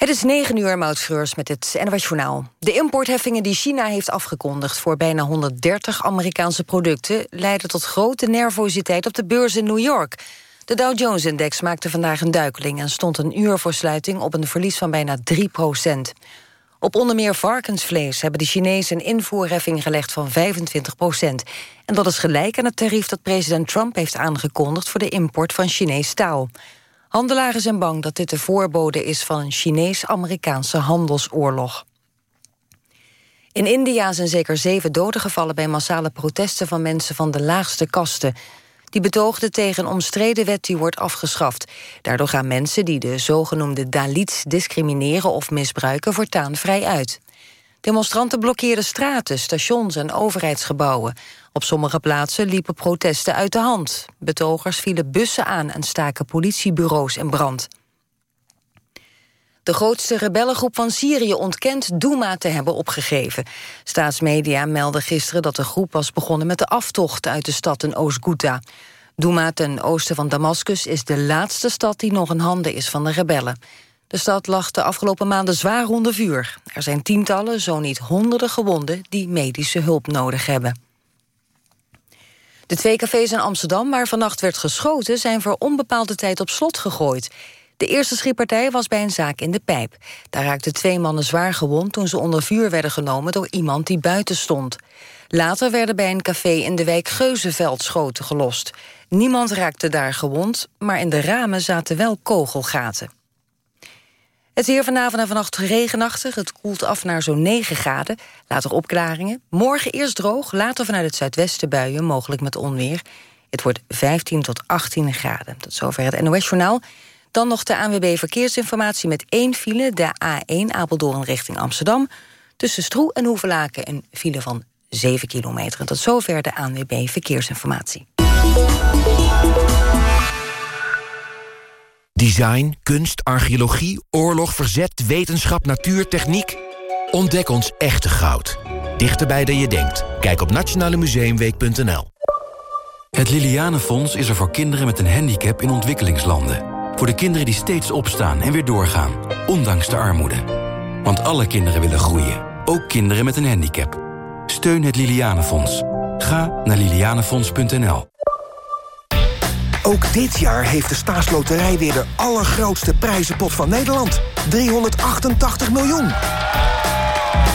Het is 9 uur, Moutschreurs met het NWS Journaal. De importheffingen die China heeft afgekondigd... voor bijna 130 Amerikaanse producten... leiden tot grote nervositeit op de beurs in New York. De Dow Jones-index maakte vandaag een duikeling... en stond een uur voor sluiting op een verlies van bijna 3 procent. Op onder meer varkensvlees hebben de Chinezen een invoerheffing gelegd van 25 procent. En dat is gelijk aan het tarief dat president Trump heeft aangekondigd... voor de import van Chinees staal. Handelaren zijn bang dat dit de voorbode is van een Chinees-Amerikaanse handelsoorlog. In India zijn zeker zeven doden gevallen bij massale protesten van mensen van de laagste kasten. Die betoogden tegen een omstreden wet die wordt afgeschaft. Daardoor gaan mensen die de zogenoemde Dalits discrimineren of misbruiken voortaan vrij uit. Demonstranten blokkeerden straten, stations en overheidsgebouwen. Op sommige plaatsen liepen protesten uit de hand. Betogers vielen bussen aan en staken politiebureaus in brand. De grootste rebellengroep van Syrië ontkent Douma te hebben opgegeven. Staatsmedia melden gisteren dat de groep was begonnen met de aftocht uit de stad in Oost-Ghouta. Douma ten oosten van Damascus is de laatste stad die nog in handen is van de rebellen. De stad lag de afgelopen maanden zwaar onder vuur. Er zijn tientallen, zo niet honderden gewonden die medische hulp nodig hebben. De twee cafés in Amsterdam waar vannacht werd geschoten... zijn voor onbepaalde tijd op slot gegooid. De eerste schietpartij was bij een zaak in de pijp. Daar raakten twee mannen zwaar gewond toen ze onder vuur werden genomen... door iemand die buiten stond. Later werden bij een café in de wijk Geuzenveld schoten gelost. Niemand raakte daar gewond, maar in de ramen zaten wel kogelgaten. Het weer vanavond en vannacht regenachtig. Het koelt af naar zo'n 9 graden. Later opklaringen. Morgen eerst droog, later vanuit het zuidwesten buien, mogelijk met onweer. Het wordt 15 tot 18 graden. Tot zover het NOS-journaal. Dan nog de ANWB Verkeersinformatie met één file... de A1 Apeldoorn richting Amsterdam. Tussen Stroe en Hoevelaken een file van 7 kilometer. Tot zover de ANWB Verkeersinformatie. Design, kunst, archeologie, oorlog, verzet, wetenschap, natuur, techniek. Ontdek ons echte goud. Dichterbij dan je denkt. Kijk op nationalemuseumweek.nl. Het Lilianenfonds is er voor kinderen met een handicap in ontwikkelingslanden. Voor de kinderen die steeds opstaan en weer doorgaan, ondanks de armoede. Want alle kinderen willen groeien, ook kinderen met een handicap. Steun het Lilianenfonds. Ga naar lilianenfonds.nl. Ook dit jaar heeft de staatsloterij weer de allergrootste prijzenpot van Nederland. 388 miljoen.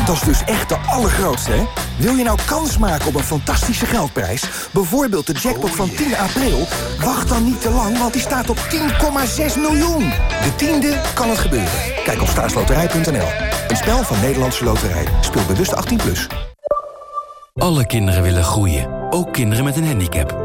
Dat is dus echt de allergrootste, hè? Wil je nou kans maken op een fantastische geldprijs? Bijvoorbeeld de jackpot van 10 april? Wacht dan niet te lang, want die staat op 10,6 miljoen. De tiende kan het gebeuren. Kijk op staatsloterij.nl. Een spel van Nederlandse Loterij. Speel bewust 18+. Plus. Alle kinderen willen groeien, ook kinderen met een handicap.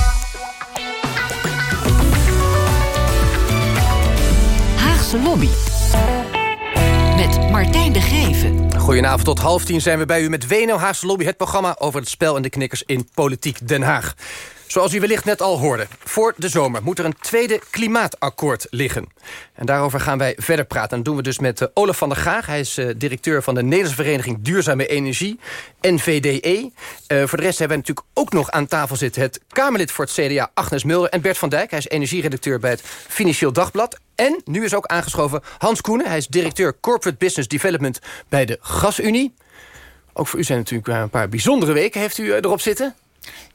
Lobby. Met Martijn de Geven. Goedenavond, tot half tien zijn we bij u met WNL Haagse Lobby... het programma over het spel en de knikkers in Politiek Den Haag. Zoals u wellicht net al hoorde, voor de zomer moet er een tweede klimaatakkoord liggen. En daarover gaan wij verder praten. En dat doen we dus met uh, Olaf van der Gaag. Hij is uh, directeur van de Nederlandse Vereniging Duurzame Energie, NVDE. Uh, voor de rest hebben we natuurlijk ook nog aan tafel zitten... het Kamerlid voor het CDA Agnes Mulder en Bert van Dijk. Hij is energieredacteur bij het Financieel Dagblad. En nu is ook aangeschoven Hans Koenen. Hij is directeur Corporate Business Development bij de Gasunie. Ook voor u zijn natuurlijk een paar bijzondere weken. Heeft u erop zitten?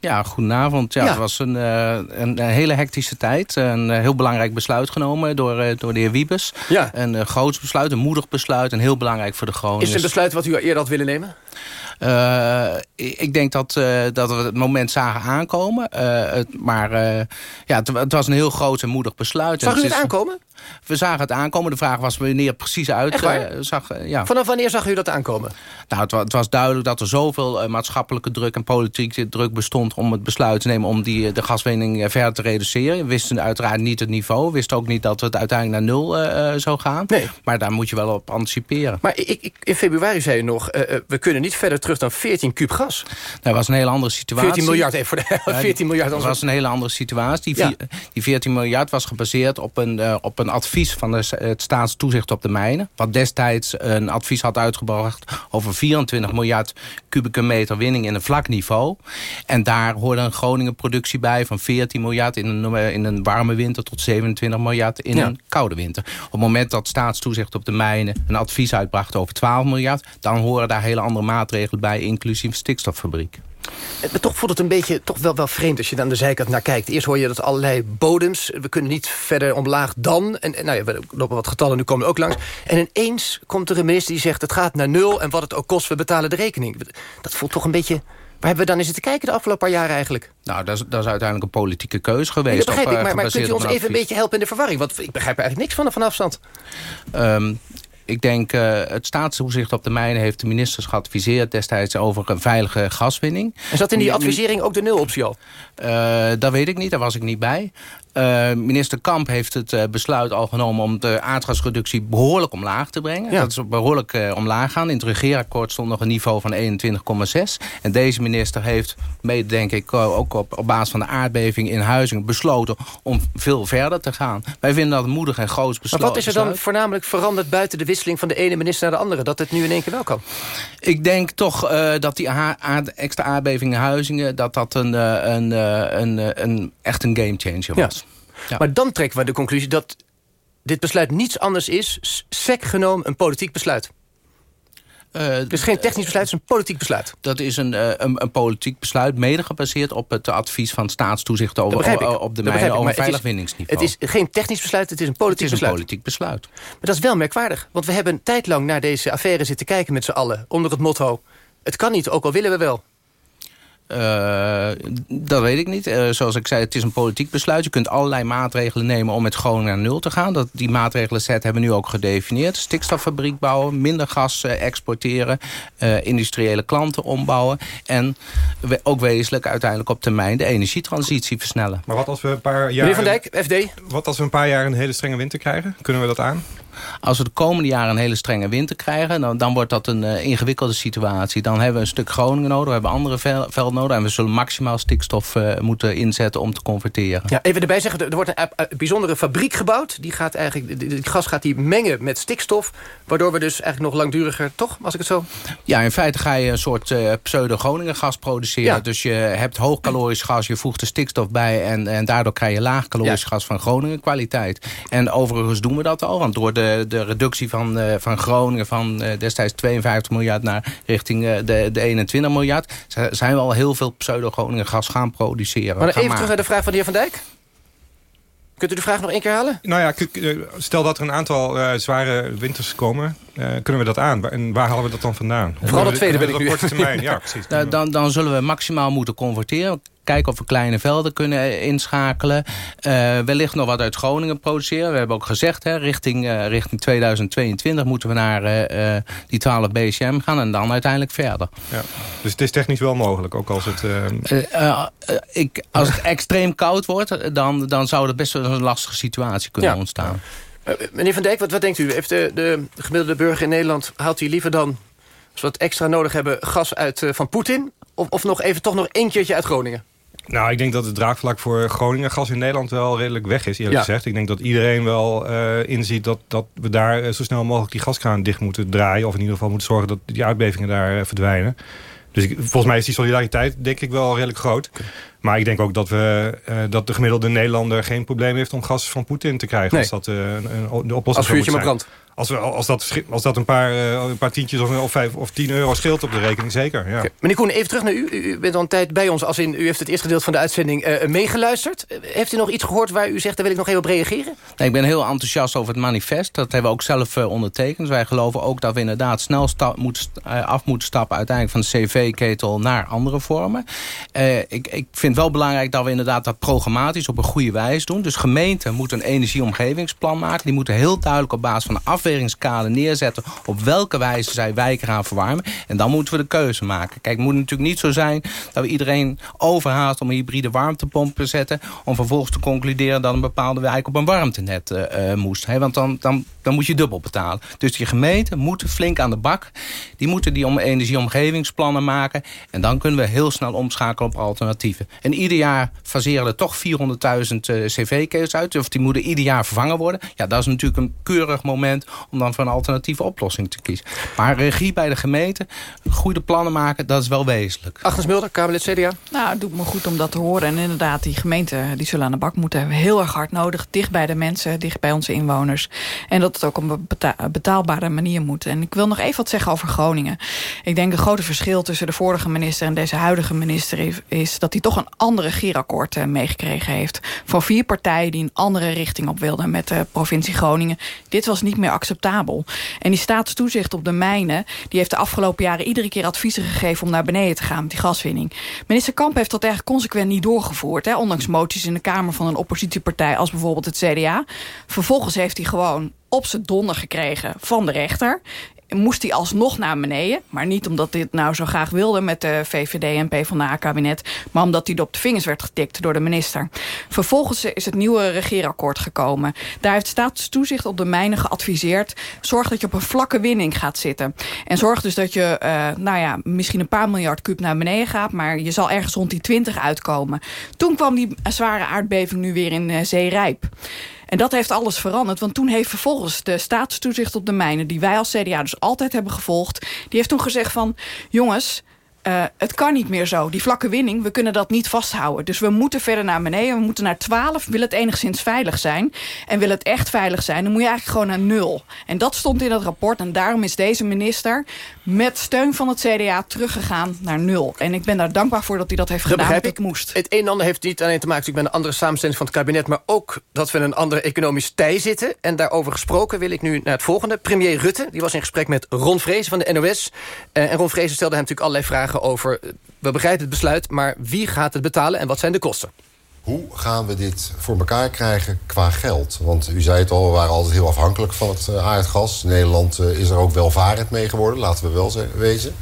Ja, goedenavond. Ja, Het was een, een, een, hele hectische tijd. Een heel belangrijk besluit genomen door, door de heer Wiebes. Ja. Een groot besluit, een moedig besluit. En heel belangrijk voor de Groningers. Is het een besluit wat u eerder had willen nemen? Uh, ik denk dat, uh, dat we het moment zagen aankomen. Uh, het, maar ja, het, het, was een heel groot en moedig besluit. Zag u het, het aankomen? We zagen het aankomen. De vraag was wanneer het precies uit zag. ja. Vanaf wanneer zag u dat aankomen? Nou, het, was duidelijk dat er zoveel maatschappelijke druk en politieke druk bestond... om het besluit te nemen om die, de gaswinning verder te reduceren. We wisten uiteraard niet het niveau. We wisten ook niet dat het uiteindelijk naar nul zou gaan. Nee. Maar daar moet je wel op anticiperen. Maar ik, ik, in februari zei u nog, we kunnen niet niet verder terug dan 14 kub gas. Dat was een hele andere situatie. 14 miljard even voor de 14 miljard. Dat was een hele andere situatie. Die, ja. die 14 miljard was gebaseerd op een, uh, op een advies van de, het staatstoezicht op de mijnen. Wat destijds een advies had uitgebracht over 24 miljard kubieke meter winning in een vlak niveau. En daar hoorde een Groningen productie bij van 14 miljard in een, in een warme winter tot 27 miljard in een koude winter. Op het moment dat staatstoezicht op de mijnen een advies uitbracht over 12 miljard, dan horen daar hele andere maatregelen bij, inclusief stikstoffabriek. Maar toch voelt het een beetje toch wel, wel vreemd als je dan de zijkant naar kijkt. Eerst hoor je dat allerlei bodems, we kunnen niet verder omlaag dan. En, en nou ja, we lopen wat getallen, nu komen er ook langs. En ineens komt er een minister die zegt het gaat naar nul... en wat het ook kost, we betalen de rekening. Dat voelt toch een beetje... Waar hebben we dan eens te kijken de afgelopen paar jaren eigenlijk? Nou, dat is, dat is uiteindelijk een politieke keuze geweest. dat begrijp ik, maar, maar kunt u ons even een beetje helpen in de verwarring? Want ik begrijp eigenlijk niks van, van afstand. Um, ik denk, uh, het staatstoezicht op de mijnen heeft de ministers geadviseerd destijds over een veilige gaswinning. En zat in die advisering ook de nuloptie al? Uh, dat weet ik niet, daar was ik niet bij. Uh, minister Kamp heeft het uh, besluit al genomen om de aardgasreductie behoorlijk omlaag te brengen. Ja. Dat is behoorlijk uh, omlaag gaan. In het regeerakkoord stond nog een niveau van 21,6. En deze minister heeft, mede denk ik, ook op, op basis van de aardbeving in Huizingen besloten om veel verder te gaan. Wij vinden dat een moedig en groot besluit. Maar wat is er dan voornamelijk veranderd buiten de wisseling van de ene minister naar de andere? Dat het nu in één keer wel kan? Ik denk toch dat die aard, extra aardbeving in Huizingen, dat dat een, een, een, een, echt een gamechanger was. Ja. Ja. Maar dan trekken we de conclusie dat dit besluit niets anders is... sec genomen een politiek besluit. Uh, het is geen technisch besluit, het is een politiek besluit. Dat is een, uh, een, een, politiek besluit, mede gebaseerd op het advies van staatstoezicht over, op de mijnen over veilig winningsniveau. Het is geen technisch besluit, het is een politiek het is besluit. een politiek besluit. Maar dat is wel merkwaardig, want we hebben een tijd lang naar deze affaire zitten kijken met z'n allen. Onder het motto, het kan niet, ook al willen we wel. Uh, dat weet ik niet. Uh, zoals ik zei, het is een politiek besluit. Je kunt allerlei maatregelen nemen om met Groningen naar nul te gaan. Dat, die maatregelen set hebben we nu ook gedefinieerd. Stikstoffabriek bouwen, minder gas uh, exporteren... industriële klanten ombouwen... en we, ook wezenlijk uiteindelijk op termijn de energietransitie versnellen. Maar wat als we een paar jaar... Meneer Van Dijk, FD. Wat als we een paar jaar een hele strenge winter krijgen? Kunnen we dat aan? Als we de komende jaren een hele strenge winter krijgen... dan, dan wordt dat een uh, ingewikkelde situatie. Dan hebben we een stuk Groningen nodig, we hebben andere vel, veld nodig... en we zullen maximaal stikstof uh, moeten inzetten om te converteren. Ja, even erbij zeggen, er wordt een, een bijzondere fabriek gebouwd. Die gaat eigenlijk, die gas gaat die mengen met stikstof... waardoor we dus eigenlijk nog langduriger, toch, als ik het zo... Ja, in feite ga je een soort uh, pseudo-Groningen gas produceren. Ja. Dus je hebt hoogkalorisch gas, je voegt er stikstof bij... en, en daardoor krijg je laagkalorisch ja. gas van Groningen kwaliteit. En overigens doen we dat al, want door de de, reductie van, uh, van Groningen van uh, destijds 52 miljard naar richting uh, de, de 21 miljard... zijn we al heel veel pseudo-Groningen gas gaan produceren. Maar even terug naar de vraag van de heer Van Dijk. Kunt u de vraag nog één keer halen? Nou ja, stel dat er een aantal uh, zware winters komen. Uh, kunnen we dat aan? En waar halen we dat dan vandaan? Vooral dat tweede ben ik nu. Termijn, ja, precies. Nou, dan, dan zullen we maximaal moeten converteren kijken of we kleine velden kunnen inschakelen. Uh, wellicht nog wat uit Groningen produceren. We hebben ook gezegd, hè, richting, uh, richting 2022 moeten we naar uh, die 12 BCM gaan... en dan uiteindelijk verder. Ja. Dus het is technisch wel mogelijk, ook als het... ik, als het extreem koud wordt, dan, dan zou er best wel een lastige situatie kunnen ja. ontstaan. meneer Van Dijk, wat, wat denkt u? Heeft de, de gemiddelde burger in Nederland... haalt hij liever dan, als we het extra nodig hebben... gas uit van Poetin? Of, of nog even toch nog één keertje uit Groningen? Nou, ik denk dat het draagvlak voor Groningen gas in Nederland wel redelijk weg is, eerlijk ja. gezegd. Ik denk dat iedereen wel uh, inziet dat, dat we daar uh, zo snel mogelijk die gaskraan dicht moeten draaien. Of in ieder geval moeten zorgen dat die uitbevingen daar uh, verdwijnen. Dus ik, volgens mij is die solidariteit denk ik wel redelijk groot. Okay. Maar ik denk ook dat, we, dat de gemiddelde Nederlander geen probleem heeft om gas van Poetin te krijgen. Nee. Als dat een, een, de oplossing Als vuurtje maar brandt. Als, we, als, dat, als dat een paar, uh, een paar tientjes of, of, vijf, of tien euro scheelt op de rekening, zeker. Ja. Okay. Meneer Koen, even terug naar u. U bent al een tijd bij ons. Als in, u heeft het eerste gedeelte van de uitzending uh, meegeluisterd. Heeft u nog iets gehoord waar u zegt, daar wil ik nog even op reageren? Nee, ik ben heel enthousiast over het manifest. Dat hebben we ook zelf uh, ondertekend. Wij geloven ook dat we inderdaad snel moeten, af moeten stappen... uiteindelijk van de cv-ketel naar andere vormen. ik, ik vind wel belangrijk dat we inderdaad dat programmatisch op een goede wijze doen. Dus gemeenten moeten een energieomgevingsplan maken. Die moeten heel duidelijk op basis van de af neerzetten... op welke wijze zij wijken gaan verwarmen. En dan moeten we de keuze maken. Kijk, het moet natuurlijk niet zo zijn dat we iedereen overhaast... om een hybride warmtepomp te zetten... om vervolgens te concluderen dat een bepaalde wijk op een warmtenet uh, moest. Hè? Want dan, dan, dan moet je dubbel betalen. Dus die gemeenten moeten flink aan de bak. Die moeten die om energieomgevingsplannen maken. En dan kunnen we heel snel omschakelen op alternatieven. En ieder jaar faseren er toch 400.000 cv-keels uit. Of die moeten ieder jaar vervangen worden. Ja, dat is natuurlijk een keurig moment om dan voor een alternatieve oplossing te kiezen. Maar regie bij de gemeente, goede plannen maken, dat is wel wezenlijk. Agnes Mulder, Kamerlid CDA. Nou, het doet me goed om dat te horen. En inderdaad, die gemeenten die zullen aan de bak moeten hebben. Heel erg hard nodig, dicht bij de mensen, dicht bij onze inwoners. En dat het ook op een betaalbare manier moet. En ik wil nog even wat zeggen over Groningen. Ik denk een grote verschil tussen de vorige minister en deze huidige minister... is dat hij toch een andere gierakkoord eh, meegekregen heeft. Van vier partijen die een andere richting op wilden met de provincie Groningen. Dit was niet meer acceptabel. En die staatstoezicht op de mijnen... die heeft de afgelopen jaren iedere keer adviezen gegeven... om naar beneden te gaan met die gaswinning. Minister Kamp heeft dat eigenlijk consequent niet doorgevoerd. Hè, ondanks moties in de Kamer van een oppositiepartij... als bijvoorbeeld het CDA. Vervolgens heeft hij gewoon op zijn donder gekregen van de rechter moest hij alsnog naar beneden. Maar niet omdat het nou zo graag wilde met de VVD en PvdA-kabinet... maar omdat hij op de vingers werd getikt door de minister. Vervolgens is het nieuwe regeerakkoord gekomen. Daar heeft staatstoezicht op de mijnen geadviseerd... zorg dat je op een vlakke winning gaat zitten. En zorg dus dat je uh, nou ja, misschien een paar miljard kuub naar beneden gaat... maar je zal ergens rond die 20 uitkomen. Toen kwam die zware aardbeving nu weer in uh, Zeerijp. En dat heeft alles veranderd. Want toen heeft vervolgens de staatstoezicht op de mijnen... die wij als CDA dus altijd hebben gevolgd... die heeft toen gezegd van... jongens, uh, het kan niet meer zo. Die vlakke winning, we kunnen dat niet vasthouden. Dus we moeten verder naar beneden. We moeten naar 12. Wil het enigszins veilig zijn? En wil het echt veilig zijn, dan moet je eigenlijk gewoon naar nul. En dat stond in het rapport. En daarom is deze minister met steun van het CDA teruggegaan naar nul. En ik ben daar dankbaar voor dat hij dat heeft gedaan. Ik, moest. Het een en ander heeft niet alleen te maken met een andere samenstelling van het kabinet... maar ook dat we in een andere economisch tij zitten. En daarover gesproken wil ik nu naar het volgende. Premier Rutte die was in gesprek met Ron Vrezen van de NOS. Uh, en Ron Vrezen stelde hem natuurlijk allerlei vragen over... we begrijpen het besluit, maar wie gaat het betalen en wat zijn de kosten? Hoe gaan we dit voor elkaar krijgen qua geld? Want u zei het al, we waren altijd heel afhankelijk van het eh, aardgas. Nederland eh, is er ook welvarend mee geworden, laten we wel wezen.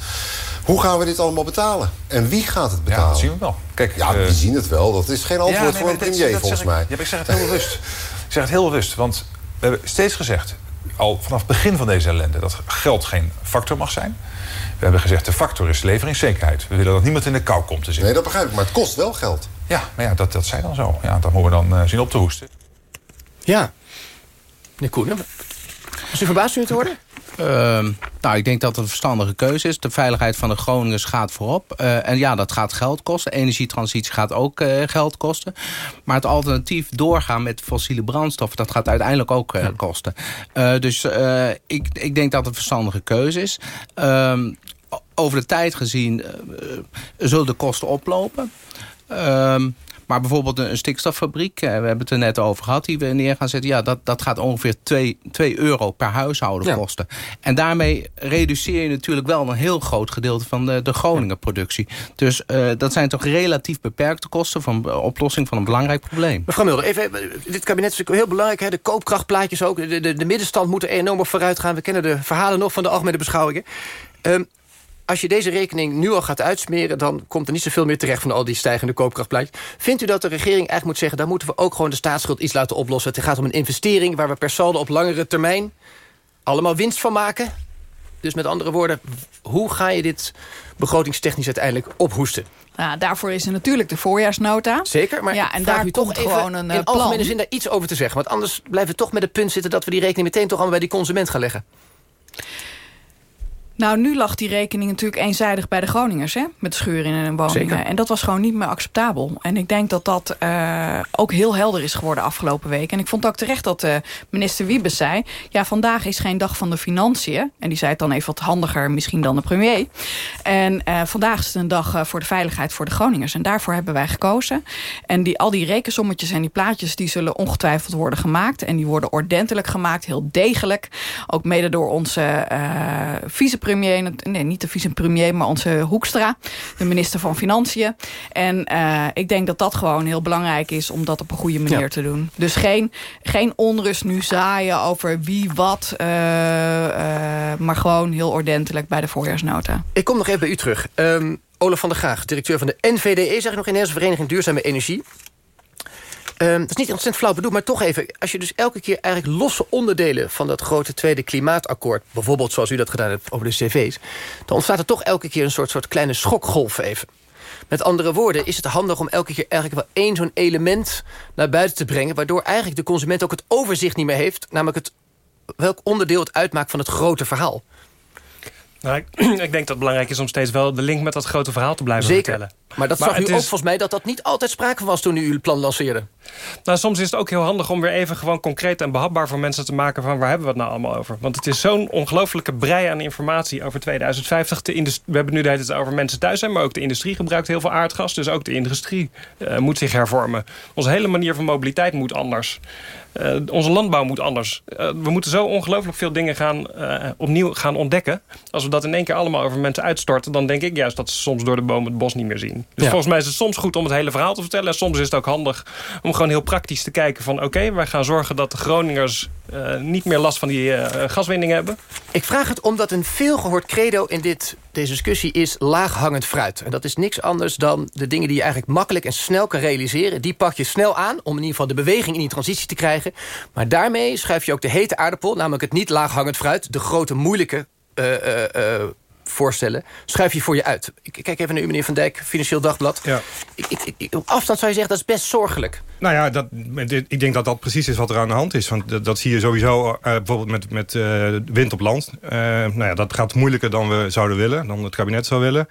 Hoe gaan we dit allemaal betalen? En wie gaat het betalen? Ja, dat zien we wel. Kijk, ja, uh, we zien het wel. Dat is geen antwoord ja, voor een premier, volgens mij. Ja, ik zeg het heel bewust. Ik zeg het heel bewust, want we hebben steeds gezegd... al vanaf het begin van deze ellende... dat geld geen factor mag zijn. We hebben gezegd, de factor is leveringszekerheid. We willen dat niemand in de kou komt te zitten. Nee, dat begrijp ik, maar het kost wel geld. Ja, maar ja, dat, dat zijn dan zo. Ja, dat moeten we dan uh, zien op te hoesten. Ja. Meneer Koenen, was u verbaasd u te horen? Uh, nou, ik denk dat het een verstandige keuze is. De veiligheid van de Groningers gaat voorop. Uh, en ja, dat gaat geld kosten. Energietransitie gaat ook uh, geld kosten. Maar het alternatief doorgaan met fossiele brandstoffen... dat gaat uiteindelijk ook ja. kosten. dus ik, ik denk dat het een verstandige keuze is. Ehm, over de tijd gezien zullen de kosten oplopen. Um, maar bijvoorbeeld een stikstoffabriek, eh, we hebben het er net over gehad... die we neer gaan zetten, ja, dat, dat gaat ongeveer 2, 2 euro per huishouden ja. kosten. En daarmee reduceer je natuurlijk wel een heel groot gedeelte... van de, de Groningen productie. Dus uh, dat zijn toch relatief beperkte kosten... van de oplossing van een belangrijk probleem. Mevrouw Mulder, even, dit kabinet is natuurlijk heel belangrijk. Hè? De koopkrachtplaatjes ook. De, de, de middenstand moet er enorm op vooruit gaan. We kennen de verhalen nog van de algemene beschouwingen. Um, als je deze rekening nu al gaat uitsmeren... dan komt er niet zoveel meer terecht van al die stijgende koopkrachtplaatjes. Vindt u dat de regering eigenlijk moet zeggen... dan moeten we ook gewoon de staatsschuld iets laten oplossen. Het gaat om een investering waar we per saldo op langere termijn... allemaal winst van maken. Dus met andere woorden, hoe ga je dit begrotingstechnisch uiteindelijk ophoesten? Nou, daarvoor is er natuurlijk de voorjaarsnota. Zeker, maar ja, en daar u komt toch gewoon een in plan. algemene zin daar iets over te zeggen. Want anders blijven we toch met het punt zitten... dat we die rekening meteen toch allemaal bij die consument gaan leggen. Nou, nu lag die rekening natuurlijk eenzijdig bij de Groningers... Hè? met scheuren in hun woningen. Zeker. En dat was gewoon niet meer acceptabel. En ik denk dat dat uh, ook heel helder is geworden afgelopen week. En ik vond ook terecht dat uh, minister Wiebes zei... ja, vandaag is geen dag van de financiën. En die zei het dan even wat handiger misschien dan de premier. En uh, vandaag is het een dag voor de veiligheid voor de Groningers. En daarvoor hebben wij gekozen. En die, al die rekensommetjes en die plaatjes... die zullen ongetwijfeld worden gemaakt. En die worden ordentelijk gemaakt, heel degelijk. Ook mede door onze vicepresident vicepremier... nee, niet de vicepremier, maar onze Hoekstra... de minister van Financiën. En uh, ik denk dat dat gewoon heel belangrijk is... om dat op een goede manier ja. te doen. Dus geen, geen onrust nu zaaien over wie wat... Uh, maar gewoon heel ordentelijk bij de voorjaarsnota. Ik kom nog even bij u terug. Um, Olaf van der Graag, directeur van de NVDE... zeg ik nog in Nederlandse Vereniging Duurzame Energie... Um, dat is niet ontzettend flauw bedoeld, maar toch even... als je dus elke keer eigenlijk losse onderdelen... van dat grote tweede klimaatakkoord... bijvoorbeeld zoals u dat gedaan hebt over de cv's... dan ontstaat er toch elke keer een soort, soort kleine schokgolf even. Met andere woorden is het handig om elke keer eigenlijk wel één zo'n element naar buiten te brengen... waardoor eigenlijk de consument ook het overzicht niet meer heeft... namelijk het, welk onderdeel het uitmaakt van het grote verhaal. Nou, ik, ik, denk dat het belangrijk is om steeds wel de link met dat grote verhaal te blijven Zeker. vertellen. Maar dat zag u ook volgens mij dat dat niet altijd sprake was toen u uw plan lanceerde. Nou, soms is het ook heel handig om weer even gewoon concreet en behapbaar voor mensen te maken van waar hebben we het nou allemaal over. Want het is zo'n ongelofelijke brei aan informatie over 2050. we hebben nu de over mensen thuis zijn, maar ook de industrie gebruikt heel veel aardgas. Dus ook de industrie uh, moet zich hervormen. Onze hele manier van mobiliteit moet anders. Uh, onze landbouw moet anders. Uh, we moeten zo ongelooflijk veel dingen gaan, uh, opnieuw gaan ontdekken. Als we dat in één keer allemaal over mensen uitstorten... dan denk ik juist dat ze soms door de boom het bos niet meer zien. Dus ja. volgens mij is het soms goed om het hele verhaal te vertellen. En soms is het ook handig om gewoon heel praktisch te kijken van... oké, wij gaan zorgen dat de Groningers niet meer last van die gaswinning hebben. Ik vraag het omdat een veelgehoord credo in dit, deze discussie is laaghangend fruit. En dat is niks anders dan de dingen die je eigenlijk makkelijk en snel kan realiseren. Die pak je snel aan om in ieder geval de beweging in die transitie te krijgen. Maar daarmee schuif je ook de hete aardappel... namelijk het niet laaghangend fruit, de grote moeilijke uh, uh, uh, voorstellen... schuif je voor je uit. Ik kijk even naar u, meneer Van Dijk, Financieel Dagblad. Ja. Ik, ik, ik, op afstand zou je zeggen, dat is best zorgelijk. Nou ja, dat, ik denk dat dat precies is wat er aan de hand is. Want dat, dat zie je sowieso bijvoorbeeld met, met wind op land. nou ja, dat gaat moeilijker dan we zouden willen, dan het kabinet zou willen.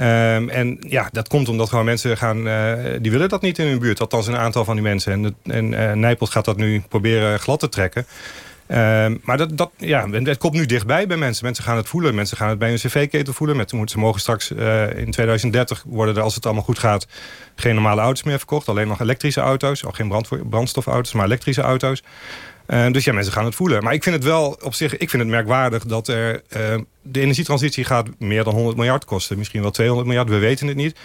Um, en ja, dat komt omdat gewoon mensen gaan... Uh, die willen dat niet in hun buurt. Althans een aantal van die mensen. En, en uh, Nijpels gaat dat nu proberen glad te trekken. Um, maar dat, dat, ja, het komt nu dichtbij bij mensen. Mensen gaan het voelen. Mensen gaan het bij hun cv-ketel voelen. Met, ze mogen straks uh, in 2030 worden er, als het allemaal goed gaat... geen normale auto's meer verkocht. Alleen nog elektrische auto's. Al geen brand, brandstofauto's, maar elektrische auto's. Uh, dus ja, mensen gaan het voelen. Maar ik vind het wel op zich, ik vind het merkwaardig dat er... Uh, de energietransitie gaat meer dan 100 miljard kosten. Misschien wel 200 miljard, we weten het niet.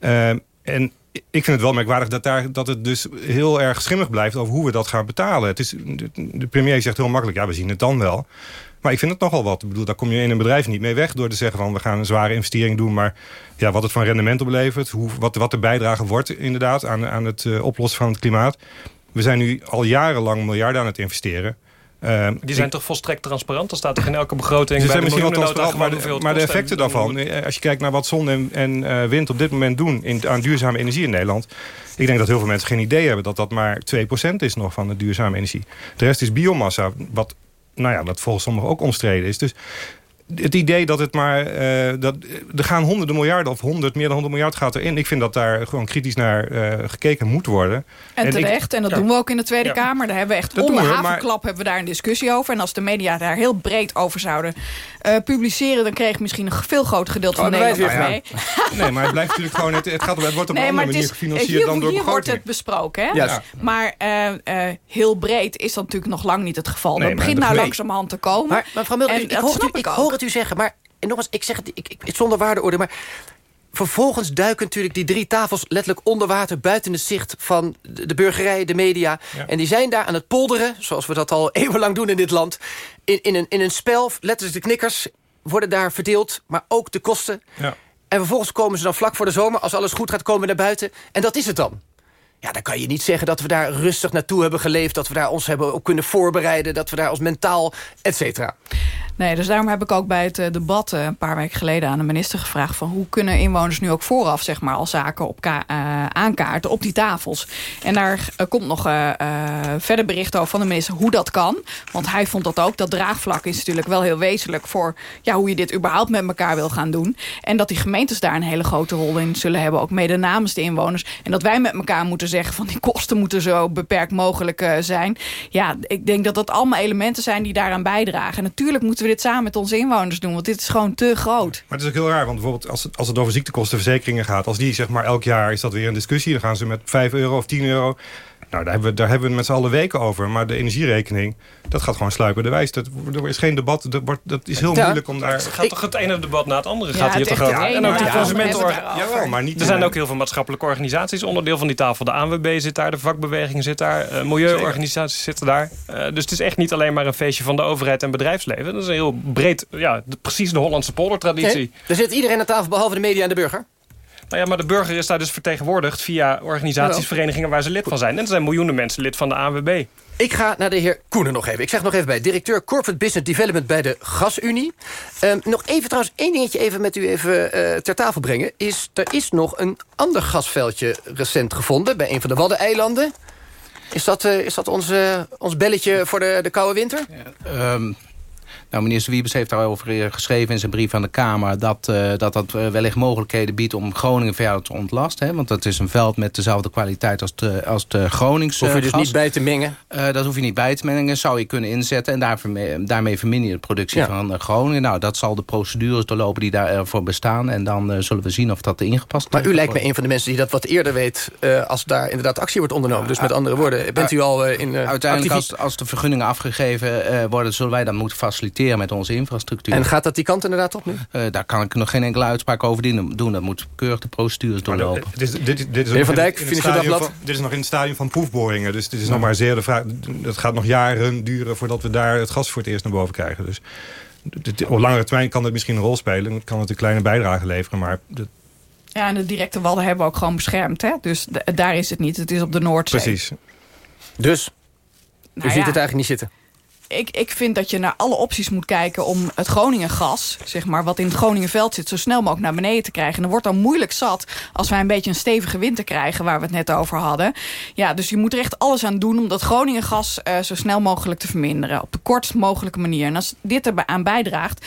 Uh, en ik vind het wel merkwaardig dat, daar, dat het dus heel erg schimmig blijft... over hoe we dat gaan betalen. Het is, de, premier zegt heel makkelijk, ja, we zien het dan wel. Maar ik vind het nogal wat. Ik bedoel, daar kom je in een bedrijf niet mee weg... door te zeggen van we gaan een zware investering doen... maar ja, wat het van rendement oplevert... Hoe, wat, wat de bijdrage wordt inderdaad aan, aan het oplossen van het klimaat... We zijn nu al jarenlang miljarden aan het investeren. Uh, die zijn ik, toch volstrekt transparant? Dan staat er in elke begroting... Ze zijn misschien wel transparant, maar de, maar de effecten daarvan... als je kijkt naar wat zon en, en uh, wind op dit moment doen... In, aan duurzame energie in Nederland... ik denk dat heel veel mensen geen idee hebben... dat dat maar 2% is nog van de duurzame energie. De rest is biomassa, wat, nou ja, wat volgens sommigen ook omstreden is. Dus het idee dat het maar... Uh, dat, er gaan honderden miljarden of honderd, meer dan honderd miljard gaat erin. Ik vind dat daar gewoon kritisch naar uh, gekeken moet worden. En, en terecht, ik, en dat ja. doen we ook in de Tweede ja. Kamer. Daar hebben we echt onder havenklap hebben we daar een discussie over. En als de media daar heel breed over zouden uh, publiceren... dan kreeg misschien een veel groter gedeelte oh, van Nederland mee. Nee, maar het blijft natuurlijk gewoon... Het, het, gaat, het wordt op nee, een andere manier gefinancierd hier, dan door Hier wordt het besproken, hè? Ja. Maar heel breed is dat natuurlijk nog lang niet het geval. Nee, dat begint nou langzamerhand te komen. Maar, maar mevrouw Mulder, ik, hoor het, ik hoor het u zeggen, maar en nog eens, ik zeg het ik, ik, zonder waardeoordeel, maar vervolgens duiken natuurlijk die drie tafels letterlijk onder water... buiten het zicht van de burgerij, de media. Ja. En die zijn daar aan het polderen, zoals we dat al eeuwenlang doen in dit land... in, in, een, in een spel, letterlijk de knikkers worden daar verdeeld... maar ook de kosten. Ja. En vervolgens komen ze dan vlak voor de zomer... als alles goed gaat komen naar buiten. En dat is het dan. Ja, dan kan je niet zeggen dat we daar rustig naartoe hebben geleefd... dat we daar ons hebben ook kunnen voorbereiden... dat we daar ons mentaal, et cetera. Nee, dus daarom heb ik ook bij het uh, debat uh, een paar weken geleden aan de minister gevraagd... van hoe kunnen inwoners nu ook vooraf zeg maar, al zaken op uh, aankaarten op die tafels. En daar komt nog verder bericht over van de minister hoe dat kan. Want hij vond dat ook. Dat draagvlak is natuurlijk wel heel wezenlijk voor ja, hoe je dit überhaupt met elkaar wil gaan doen. En dat die gemeentes daar een hele grote rol in zullen hebben. Ook mede namens de inwoners. En dat wij met elkaar moeten zeggen van die kosten moeten zo beperkt mogelijk zijn. Ja, ik denk dat dat allemaal elementen zijn die daaraan bijdragen. En natuurlijk moeten we dit samen met onze inwoners doen. Want dit is gewoon te groot. Maar het is ook heel raar. Want bijvoorbeeld als het, als het over ziektekostenverzekeringen gaat. Als die zeg maar elk jaar is dat weer een discussie. Dan gaan ze met 5 euro of 10 euro. Nou, daar hebben we, daar hebben we het met z'n allen weken over. Maar de energierekening, dat gaat gewoon sluipende wijs. Dat, er is geen debat. Dat, wordt, dat is heel moeilijk om daar... Het gaat toch het ene debat na het andere Ja, gaat hier het toch over. En ook de na het consumenten... andere hebben we het Jawel, maar niet... Er zijn ook heel veel maatschappelijke organisaties onderdeel van die tafel. De ANWB zit daar, de vakbeweging zit daar, eh, milieuorganisaties zitten daar. Eh, dus het is echt niet alleen maar een feestje van de overheid en bedrijfsleven. Dat is een heel breed, ja, de- precies de Hollandse poldertraditie. Nee, er zit iedereen aan tafel behalve de media en de burger. Nou ja, maar de burger is daar dus vertegenwoordigd via organisaties, Jawel. verenigingen waar ze lid van zijn. En er zijn miljoenen mensen lid van de ANWB. Ik ga naar de heer Koenen nog even. Ik zeg nog even bij. Directeur Corporate Business Development bij de Gasunie. Ehm, nog even trouwens één dingetje even met u even eh, ter tafel brengen. Is, er is nog een ander gasveldje recent gevonden bij een van de Waddeneilanden. Is dat, eh, is dat onze, ons belletje voor de, de koude winter? Ehm, nou, minister Wiebes heeft daarover eh, geschreven in zijn brief aan de Kamer... dat uh, dat, dat uh, wellicht mogelijkheden biedt om Groningen verder te ontlasten. Hè? Want dat is een veld met dezelfde kwaliteit als de, als de Groningse Hoef je dus gas. niet bij te mengen? Uh, dat hoef je niet bij te mengen. Zou je kunnen inzetten. En daarmee, daarmee verminder je de productie ja. van Groningen. Nou, dat zal de procedures doorlopen die daarvoor bestaan. En dan uh, zullen we zien of dat ingepast Maar u lijkt me een van de mensen die dat wat eerder weet... Als daar inderdaad actie wordt ondernomen. Dus met andere woorden, bent u al in Uiteindelijk, als, als de vergunningen afgegeven worden... zullen wij dat moeten faciliteren met onze infrastructuur. En gaat dat die kant inderdaad op nu? Uh, daar kan ik nog geen enkele uitspraak over doen. Dat moet keurig de procedures doorlopen. Dit is, dit, dit is Van Dijk, in, in van, dit is nog in het stadium van proefboringen. Dus dit is nog maar zeer de vraag. Het gaat nog jaren duren voordat we daar het gas voor het eerst naar boven krijgen. Dus op langere termijn kan het misschien een rol spelen. Het kan het een kleine bijdrage leveren, maar... Ja, en de directe wallen hebben we ook gewoon beschermd. Hè? Dus daar is het niet. Het is op de Noordzee. Precies. Dus, nou u ziet ja. het eigenlijk niet zitten? Ik, ik vind dat je naar alle opties moet kijken om het Groningengas, zeg maar, wat in het Groningenveld zit, zo snel mogelijk naar beneden te krijgen. En dan wordt dan moeilijk zat als wij een beetje een stevige winter krijgen, waar we het net over hadden. Ja, dus je moet er echt alles aan doen om dat Groningengas uh, zo snel mogelijk te verminderen. Op de kortst mogelijke manier. En als dit er aan bijdraagt,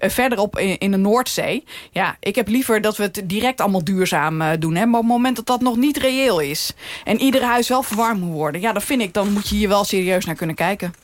verderop in, in, de Noordzee, ja, ik heb liever dat we het direct allemaal duurzaam uh, doen. Hè? Maar op het moment dat dat nog niet reëel is en ieder huis wel verwarmd moet worden, ja, dan vind ik, dan moet je hier wel serieus naar kunnen kijken.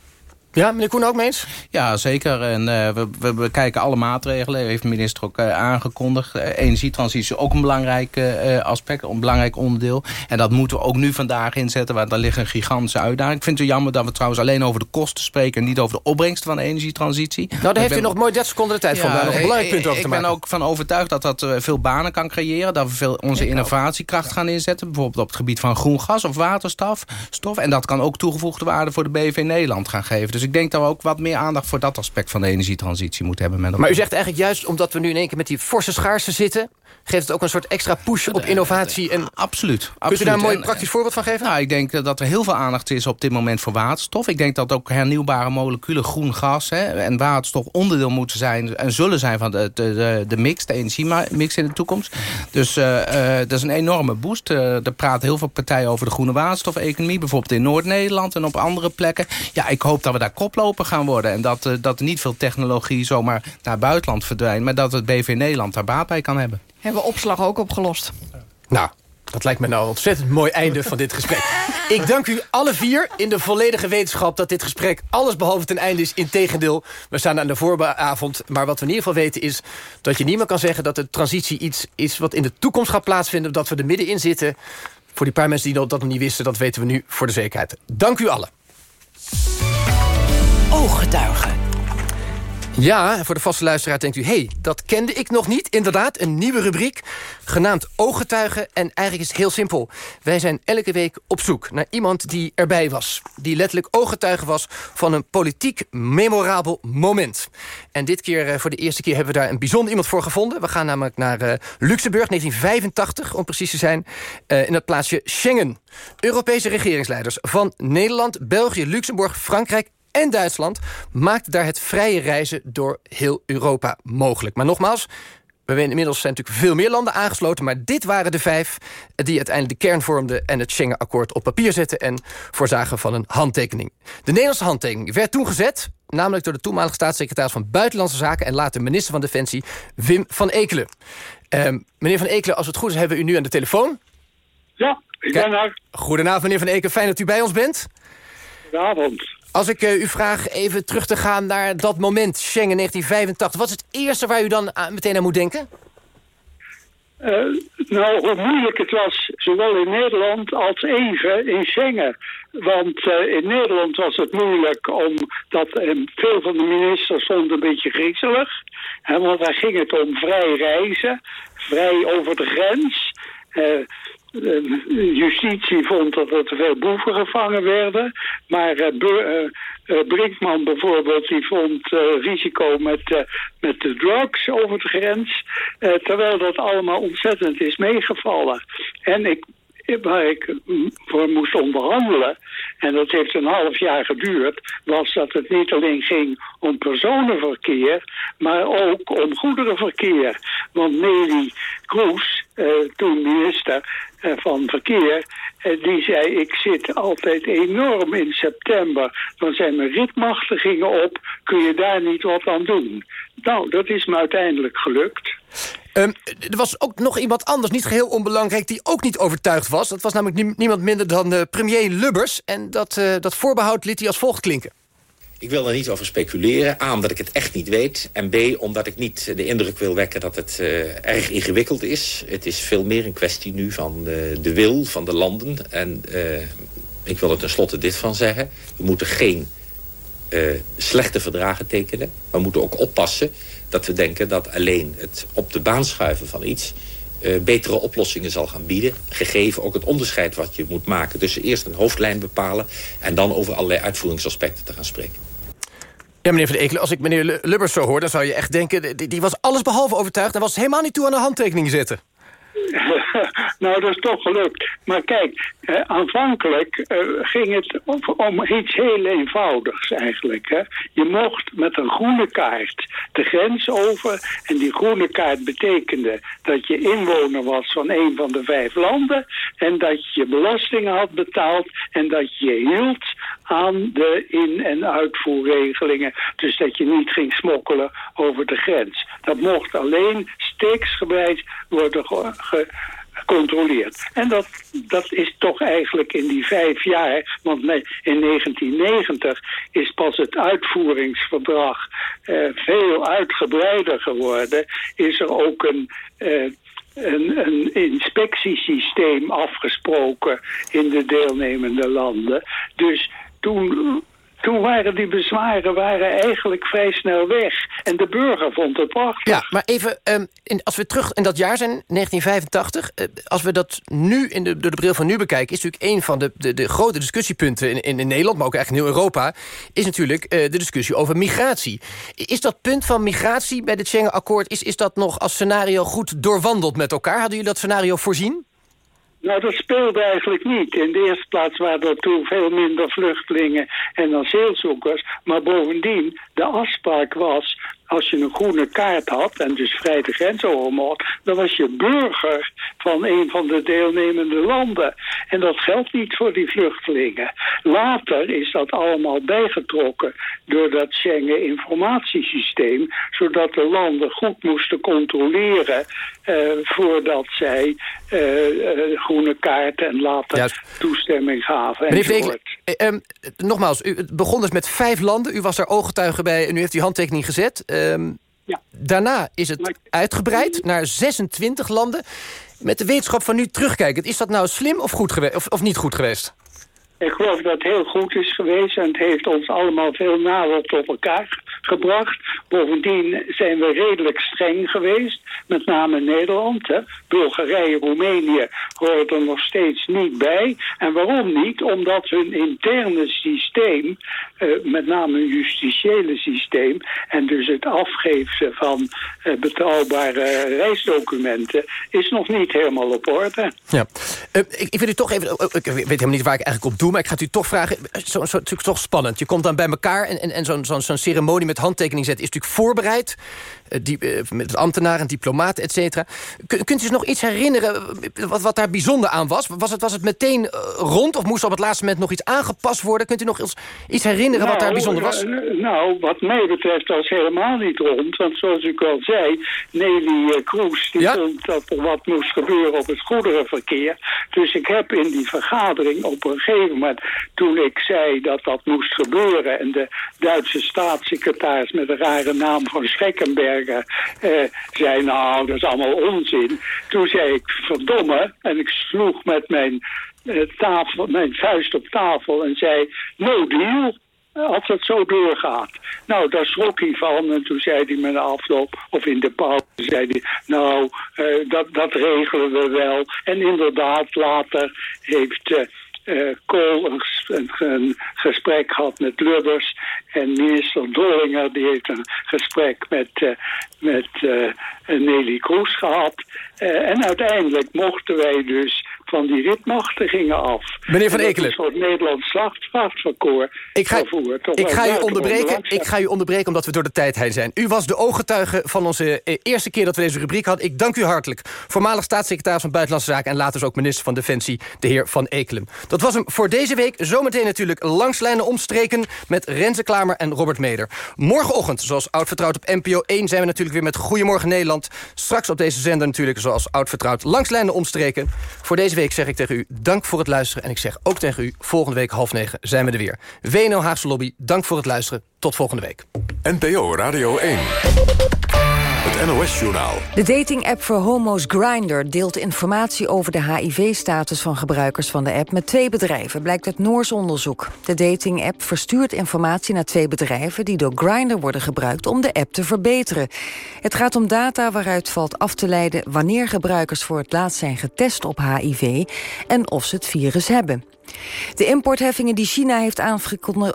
Ja, meneer Koen ook mee eens? Ja, zeker. En uh, we, we bekijken alle maatregelen. heeft de minister ook uh, aangekondigd. Uh, energietransitie is ook een belangrijk aspect, een belangrijk onderdeel. En dat moeten we ook nu vandaag inzetten, want daar ligt een gigantische uitdaging. Ik vind het jammer dat we trouwens alleen over de kosten spreken... en niet over de opbrengst van de energietransitie. Nou, daar heeft u nog mooi 30 seconden de tijd ja, voor. Daar nog een belangrijk punt over ik te maken. Ik ben ook van overtuigd dat dat veel banen kan creëren. Dat we veel onze ik innovatiekracht ook. gaan inzetten. Bijvoorbeeld op het gebied van groen gas of waterstof. Stof. En dat kan ook toegevoegde waarde voor de BV Nederland gaan geven. Dus ik denk dat we ook wat meer aandacht voor dat aspect van de energietransitie moeten hebben. Met maar u zegt eigenlijk juist omdat we nu in één keer met die forse schaarste zitten... geeft het ook een soort extra push op innovatie. En... Absoluut. Kunt u daar een mooi praktisch voorbeeld van geven? Nou, ik denk dat er heel veel aandacht is op dit moment voor waterstof. Ik denk dat ook hernieuwbare moleculen, groen gas hè, en waterstof onderdeel moeten zijn... en zullen zijn van de, de, de, mix, de energiemix in de toekomst. Dus uh, uh, dat is een enorme boost. Uh, er praten heel veel partijen over de groene waterstofeconomie... bijvoorbeeld in Noord-Nederland en op andere plekken. Ja, ik hoop dat we daar koploper gaan worden. En dat, dat er niet veel technologie zomaar naar buitenland verdwijnt... maar dat het BV Nederland daar baat bij kan hebben. Hebben we opslag ook opgelost? Nou, dat lijkt me nou een ontzettend mooi einde van dit gesprek. Ik dank u alle vier in de volledige wetenschap... dat dit gesprek alles behalve ten einde is. Integendeel, we staan aan de vooravond. Maar wat we in ieder geval weten is... dat je niet meer kan zeggen dat de transitie iets is... wat in de toekomst gaat plaatsvinden. Dat we er middenin zitten. Voor die paar mensen die dat nog niet wisten... dat weten we nu voor de zekerheid. Dank u allen. Ooggetuigen. Ja, voor de vaste luisteraar denkt u... hey, dat kende ik nog niet. Inderdaad, een nieuwe rubriek, genaamd Ooggetuigen. En eigenlijk is het heel simpel. Wij zijn elke week op zoek naar iemand die erbij was. Die letterlijk ooggetuige was van een politiek memorabel moment. En dit keer, voor de eerste keer, hebben we daar een bijzonder iemand voor gevonden. We gaan namelijk naar uh, Luxemburg, 1985 om precies te zijn... Uh, in het plaatsje Schengen. Europese regeringsleiders van Nederland, België, Luxemburg, Frankrijk en Duitsland maakte daar het vrije reizen door heel Europa mogelijk. Maar nogmaals, we inmiddels zijn natuurlijk veel meer landen aangesloten... maar dit waren de vijf die uiteindelijk de kern vormden... en het Schengen-akkoord op papier zetten... en voorzagen van een handtekening. De Nederlandse handtekening werd toen gezet... namelijk door de toenmalige staatssecretaris van Buitenlandse Zaken... en later minister van Defensie, Wim van Ekelen. Um, meneer van Ekelen, als het goed is, hebben we u nu aan de telefoon. Ja, ik ben er. Goedenavond, meneer van Ekelen. Fijn dat u bij ons bent. Goedenavond. Als ik uh, u vraag even terug te gaan naar dat moment, Schengen 1985... wat is het eerste waar u dan meteen aan moet denken? Eh, nou, hoe moeilijk het was, zowel in Nederland als even in Schengen. Want uh, in Nederland was het moeilijk omdat uh, veel van de ministers vonden een beetje griezelig. Want daar ging het om vrij reizen, vrij over de grens. De justitie vond dat er te veel boeven gevangen werden. Maar uh, Brinkman bijvoorbeeld, die vond risico met, met de drugs over de grens. terwijl dat allemaal ontzettend is meegevallen. En ik waar ik voor moest onderhandelen, en dat heeft een half jaar geduurd, was dat het niet alleen ging om personenverkeer, maar ook om goederenverkeer. Want Nelly Kroes, eh, toen minister eh, van Verkeer, eh, die zei ik zit altijd enorm in september, dan zijn mijn ritmachtigingen op, kun je daar niet wat aan doen? Nou, dat is me uiteindelijk gelukt. Um, er was ook nog iemand anders, niet geheel onbelangrijk... die ook niet overtuigd was. Dat was namelijk niemand minder dan uh, premier Lubbers. En dat, uh, dat voorbehoud liet hij als volgt klinken. Ik wil er niet over speculeren. A, omdat ik het echt niet weet. En B, omdat ik niet de indruk wil wekken dat het uh, erg ingewikkeld is. Het is veel meer een kwestie nu van de, de wil van de landen. En ik wil er tenslotte dit van zeggen. We moeten geen slechte verdragen tekenen. We moeten ook oppassen dat we denken dat alleen het op de baan schuiven van iets... Betere oplossingen zal gaan bieden. Gegeven ook het onderscheid wat je moet maken tussen eerst een hoofdlijn bepalen... en dan over allerlei uitvoeringsaspecten te gaan spreken. Ja, meneer Van Ekelen, als ik meneer Lubbers zo hoor... dan zou je echt denken, die, was alles behalve overtuigd... en was helemaal niet toe aan de handtekening zetten. nou, dat is toch gelukt. Maar kijk, eh, aanvankelijk eh, ging het om, iets heel eenvoudigs eigenlijk. Hè. Je mocht met een groene kaart de grens over. En die groene kaart betekende dat je inwoner was van een van de vijf landen. En dat je belastingen had betaald. En dat je hield aan de in- en uitvoerregelingen. Dus dat je niet ging smokkelen over de grens. Dat mocht alleen steeksgewijs worden gecontroleerd. En dat, dat is toch eigenlijk in die vijf jaar, want in 1990 is pas het uitvoeringsverdrag eh, veel uitgebreider geworden. Is er ook een... Eh, een, een, inspectiesysteem afgesproken in de deelnemende landen. Dus toen toen waren die bezwaren waren eigenlijk vrij snel weg. En de burger vond het prachtig. Ja, maar even, in, als we terug in dat jaar zijn, 1985... Uh, eh, als we dat nu in de, door de bril van nu bekijken... is natuurlijk een van de, de, de grote discussiepunten in, in, Nederland... maar ook eigenlijk in heel Europa... is natuurlijk uh, de discussie over migratie. Is dat punt van migratie bij het Schengen-akkoord... Is, is dat nog als scenario goed doorwandeld met elkaar? Hadden jullie dat scenario voorzien? Nou, dat speelde eigenlijk niet. In de eerste plaats waren er toen veel minder vluchtelingen en asielzoekers. Maar bovendien, de afspraak was als je een groene kaart had en dus vrij de grens over dan was je burger van een van de deelnemende landen. En dat geldt niet voor die vluchtelingen. Later is dat allemaal bijgetrokken door dat Schengen informatiesysteem, zodat de landen goed moesten controleren uh, voordat zij uh, groene kaarten en later toestemming gaven. Meneer uh, um, nogmaals, u, het begon dus met vijf landen. U was daar ooggetuige bij en u heeft die handtekening gezet. Um, ja. Daarna is het uitgebreid naar 26 landen. Met de wetenschap van nu terugkijken. Is dat nou slim of, goed geweest, of, of niet goed geweest? Ik geloof dat het heel goed is geweest en het heeft ons allemaal veel nader tot elkaar gebracht. Bovendien zijn we redelijk streng geweest, met name Nederland. Hè. Bulgarije, Roemenië horen er nog steeds niet bij. En waarom niet? Omdat hun interne systeem, eh, met name hun justitiële systeem... en dus het afgeven van eh, betrouwbare reisdocumenten... is nog niet helemaal op orde. Ja. Uh, ik, ik toch even... ik weet helemaal niet waar ik eigenlijk op doe maar ik ga het u toch vragen. Zo, zo, natuurlijk toch spannend. Je komt dan bij elkaar en, en, en zo'n zo'n ceremonie met handtekening zetten... is natuurlijk voorbereid. Uh, die, uh, met ambtenaren, diplomaten, et cetera. Kunt u zich nog iets herinneren eh, wat, wat daar bijzonder aan was? Was het, was het meteen rond of moest op het laatste moment nog iets aangepast worden? Kunt u nog iets, iets herinneren wat daar nou, bijzonder was? nou, wat mij betreft was helemaal niet rond. Want zoals ik al zei, Nelly Kroes die vond dat er wat moest gebeuren op het goederenverkeer. Dus ik heb in die vergadering op een gegeven Toen ik zei dat dat moest gebeuren... en de Duitse staatssecretaris met een rare naam van Scheckenberger... Eh, zei, nou, dat is allemaal onzin. Toen zei ik, verdomme, en ik sloeg met mijn, eh, tafel, mijn vuist op tafel en zei, no deal als het zo doorgaat. Nou, daar schrok hij van en toen zei hij met de afloop, of in de pauze, zei hij, nou, uh, dat, dat regelen we wel. En inderdaad, later heeft... Uh, uh, Kool een, gesprek gehad met Lubbers. En minister Dollinger die heeft een gesprek met, uh, met uh, Nelly Kroes gehad. en uiteindelijk mochten wij dus van die ritmachtigingen af. Meneer Van Ekelen. Een soort Nederlands. Ik ga, ik, ga u onderbreken, ik ga u onderbreken omdat we door de tijd heen zijn. U was de ooggetuige van onze eh, eerste keer dat we deze rubriek hadden. Ik dank u hartelijk. Voormalig staatssecretaris van Buitenlandse Zaken... en later dus ook minister van Defensie, de heer Van Ekelen. Dat was hem voor deze week. Zometeen natuurlijk langslijnen omstreken... met Renze Klamer en Robert Meder. Morgenochtend, zoals oud vertrouwd op NPO 1... zijn we natuurlijk weer met Goedemorgen Nederland. Straks op deze zender natuurlijk, zoals oud vertrouwd... langslijnen omstreken. Voor deze week week zeg ik tegen u dank voor het luisteren. En ik zeg ook tegen u, volgende week half negen zijn we er weer. WNO Haagse Lobby, dank voor het luisteren. Tot volgende week. NPO Radio 1. De dating-app voor homo's Grindr deelt informatie over de HIV-status van gebruikers van de app met twee bedrijven, blijkt uit Noors onderzoek. De dating-app verstuurt informatie naar twee bedrijven die door Grindr worden gebruikt om de app te verbeteren. Het gaat om data waaruit valt af te leiden wanneer gebruikers voor het laatst zijn getest op HIV en of ze het virus hebben. De importheffingen die China heeft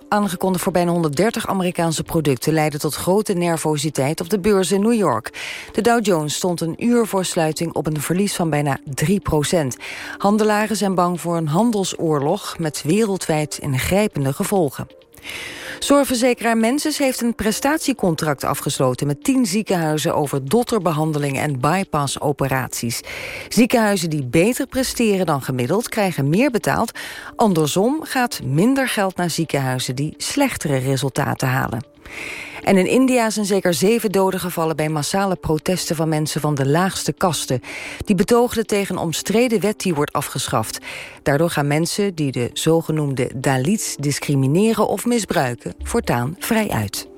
aangekondigd voor bijna 130 Amerikaanse producten leiden tot grote nervositeit op de beurs in New York. De Dow Jones stond een uur voor sluiting op een verlies van bijna 3 procent. Handelaren zijn bang voor een handelsoorlog met wereldwijd ingrijpende gevolgen. Zorgverzekeraar Menses heeft een prestatiecontract afgesloten... met tien ziekenhuizen over dotterbehandelingen en bypassoperaties. Ziekenhuizen die beter presteren dan gemiddeld krijgen meer betaald. Andersom gaat minder geld naar ziekenhuizen die slechtere resultaten halen. En in India zijn zeker zeven doden gevallen bij massale protesten van mensen van de laagste kasten. Die betoogden tegen een omstreden wet die wordt afgeschaft. Daardoor gaan mensen die de zogenoemde Dalits discrimineren of misbruiken voortaan vrij uit.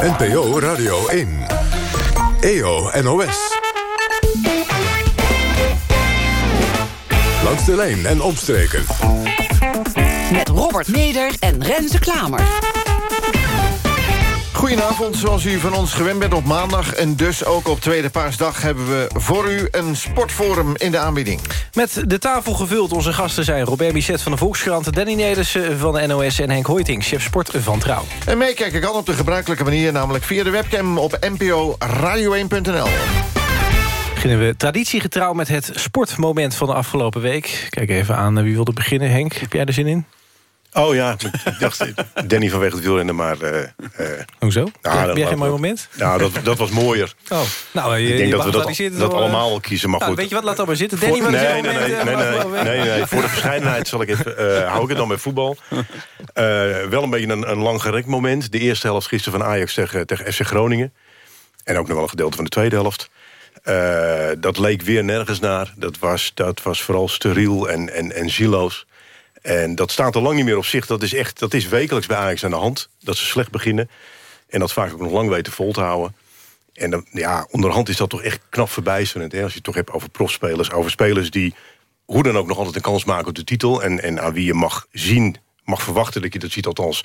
NPO Radio 1. EO NOS. Langs de lijn en omstreken. Met Robert Meder en Renze Klamer. Goedenavond, zoals u van ons gewend bent op maandag... en dus ook op Tweede Paasdag hebben we voor u een sportforum in de aanbieding. Met de tafel gevuld. Onze gasten zijn Robert Bichet van de Volkskrant... Danny Nedersen van de NOS en Henk Hoiting, chef sport van Trouw. En meekijken kan op de gebruikelijke manier... namelijk via de webcam op npo radio1.nl. Beginnen we traditiegetrouw met het sportmoment van de afgelopen week. Kijk even aan wie wilde beginnen. Henk, heb jij er zin in? Oh ja, ik dacht Danny vanwege het wielrennen, maar... Uh, Hoezo? Nou, heb jij geen mooi moment? Nou, dat, dat was mooier. Oh, nou, je, ik denk je dat we dat, dat allemaal wel kiezen, maar nou, goed. Weet je wat, laat dat maar zitten. Danny, voor, nee, nee, nee, nee, nee, nee, nee, Voor de verscheidenheid zal ik even, uh, hou ik het dan bij voetbal. Uh, wel een beetje een, een lang gerekt moment. De eerste helft gisteren van Ajax tegen, tegen FC Groningen. En ook nog wel een gedeelte van de tweede helft. Uh, dat leek weer nergens naar. Dat was, dat was vooral steriel en, en, en zieloos. En dat staat al lang niet meer op zich. Dat is, echt, dat is wekelijks bij Ajax aan de hand. Dat ze slecht beginnen. En dat vaak ook nog lang weten vol te houden. En dan, ja, onderhand is dat toch echt knap verbijsterend. Hè? Als je het toch hebt over profspelers. Over spelers die hoe dan ook nog altijd een kans maken op de titel. En, en aan wie je mag zien, mag verwachten dat je dat ziet althans...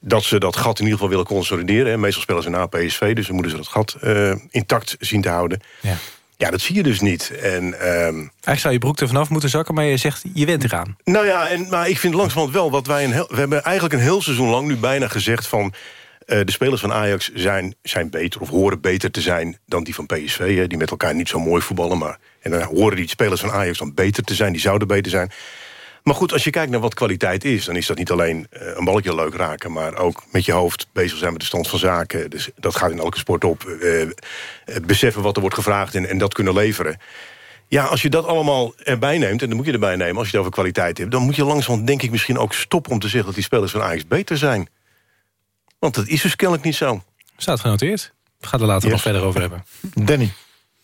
dat ze dat gat in ieder geval willen consolideren. Hè? Meestal spelen ze na PSV, dus dan moeten ze dat gat uh, intact zien te houden. Ja. Ja, dat zie je dus niet. En, um... Eigenlijk zou je broek er vanaf moeten zakken, maar je zegt je went eraan. Nou ja, en, maar ik vind langzamerhand wel wat wij... Een heel, we hebben eigenlijk een heel seizoen lang nu bijna gezegd van... Uh, de spelers van Ajax zijn, zijn beter of horen beter te zijn dan die van PSV. Hè, die met elkaar niet zo mooi voetballen. Maar, en dan horen die spelers van Ajax dan beter te zijn. Die zouden beter zijn. Maar goed, als je kijkt naar wat kwaliteit is... dan is dat niet alleen uh, een balkje leuk raken... maar ook met je hoofd bezig zijn met de stand van zaken. Dus dat gaat in elke sport op. Uh, beseffen wat er wordt gevraagd en, en dat kunnen leveren. Ja, als je dat allemaal erbij neemt, en dan moet je erbij nemen... als je het over kwaliteit hebt... dan moet je langzaam denk ik misschien ook stoppen om te zeggen... dat die spelers van Ajax beter zijn. Want dat is dus kennelijk niet zo. Staat genoteerd. We gaan er later yes. nog verder over hebben. Danny,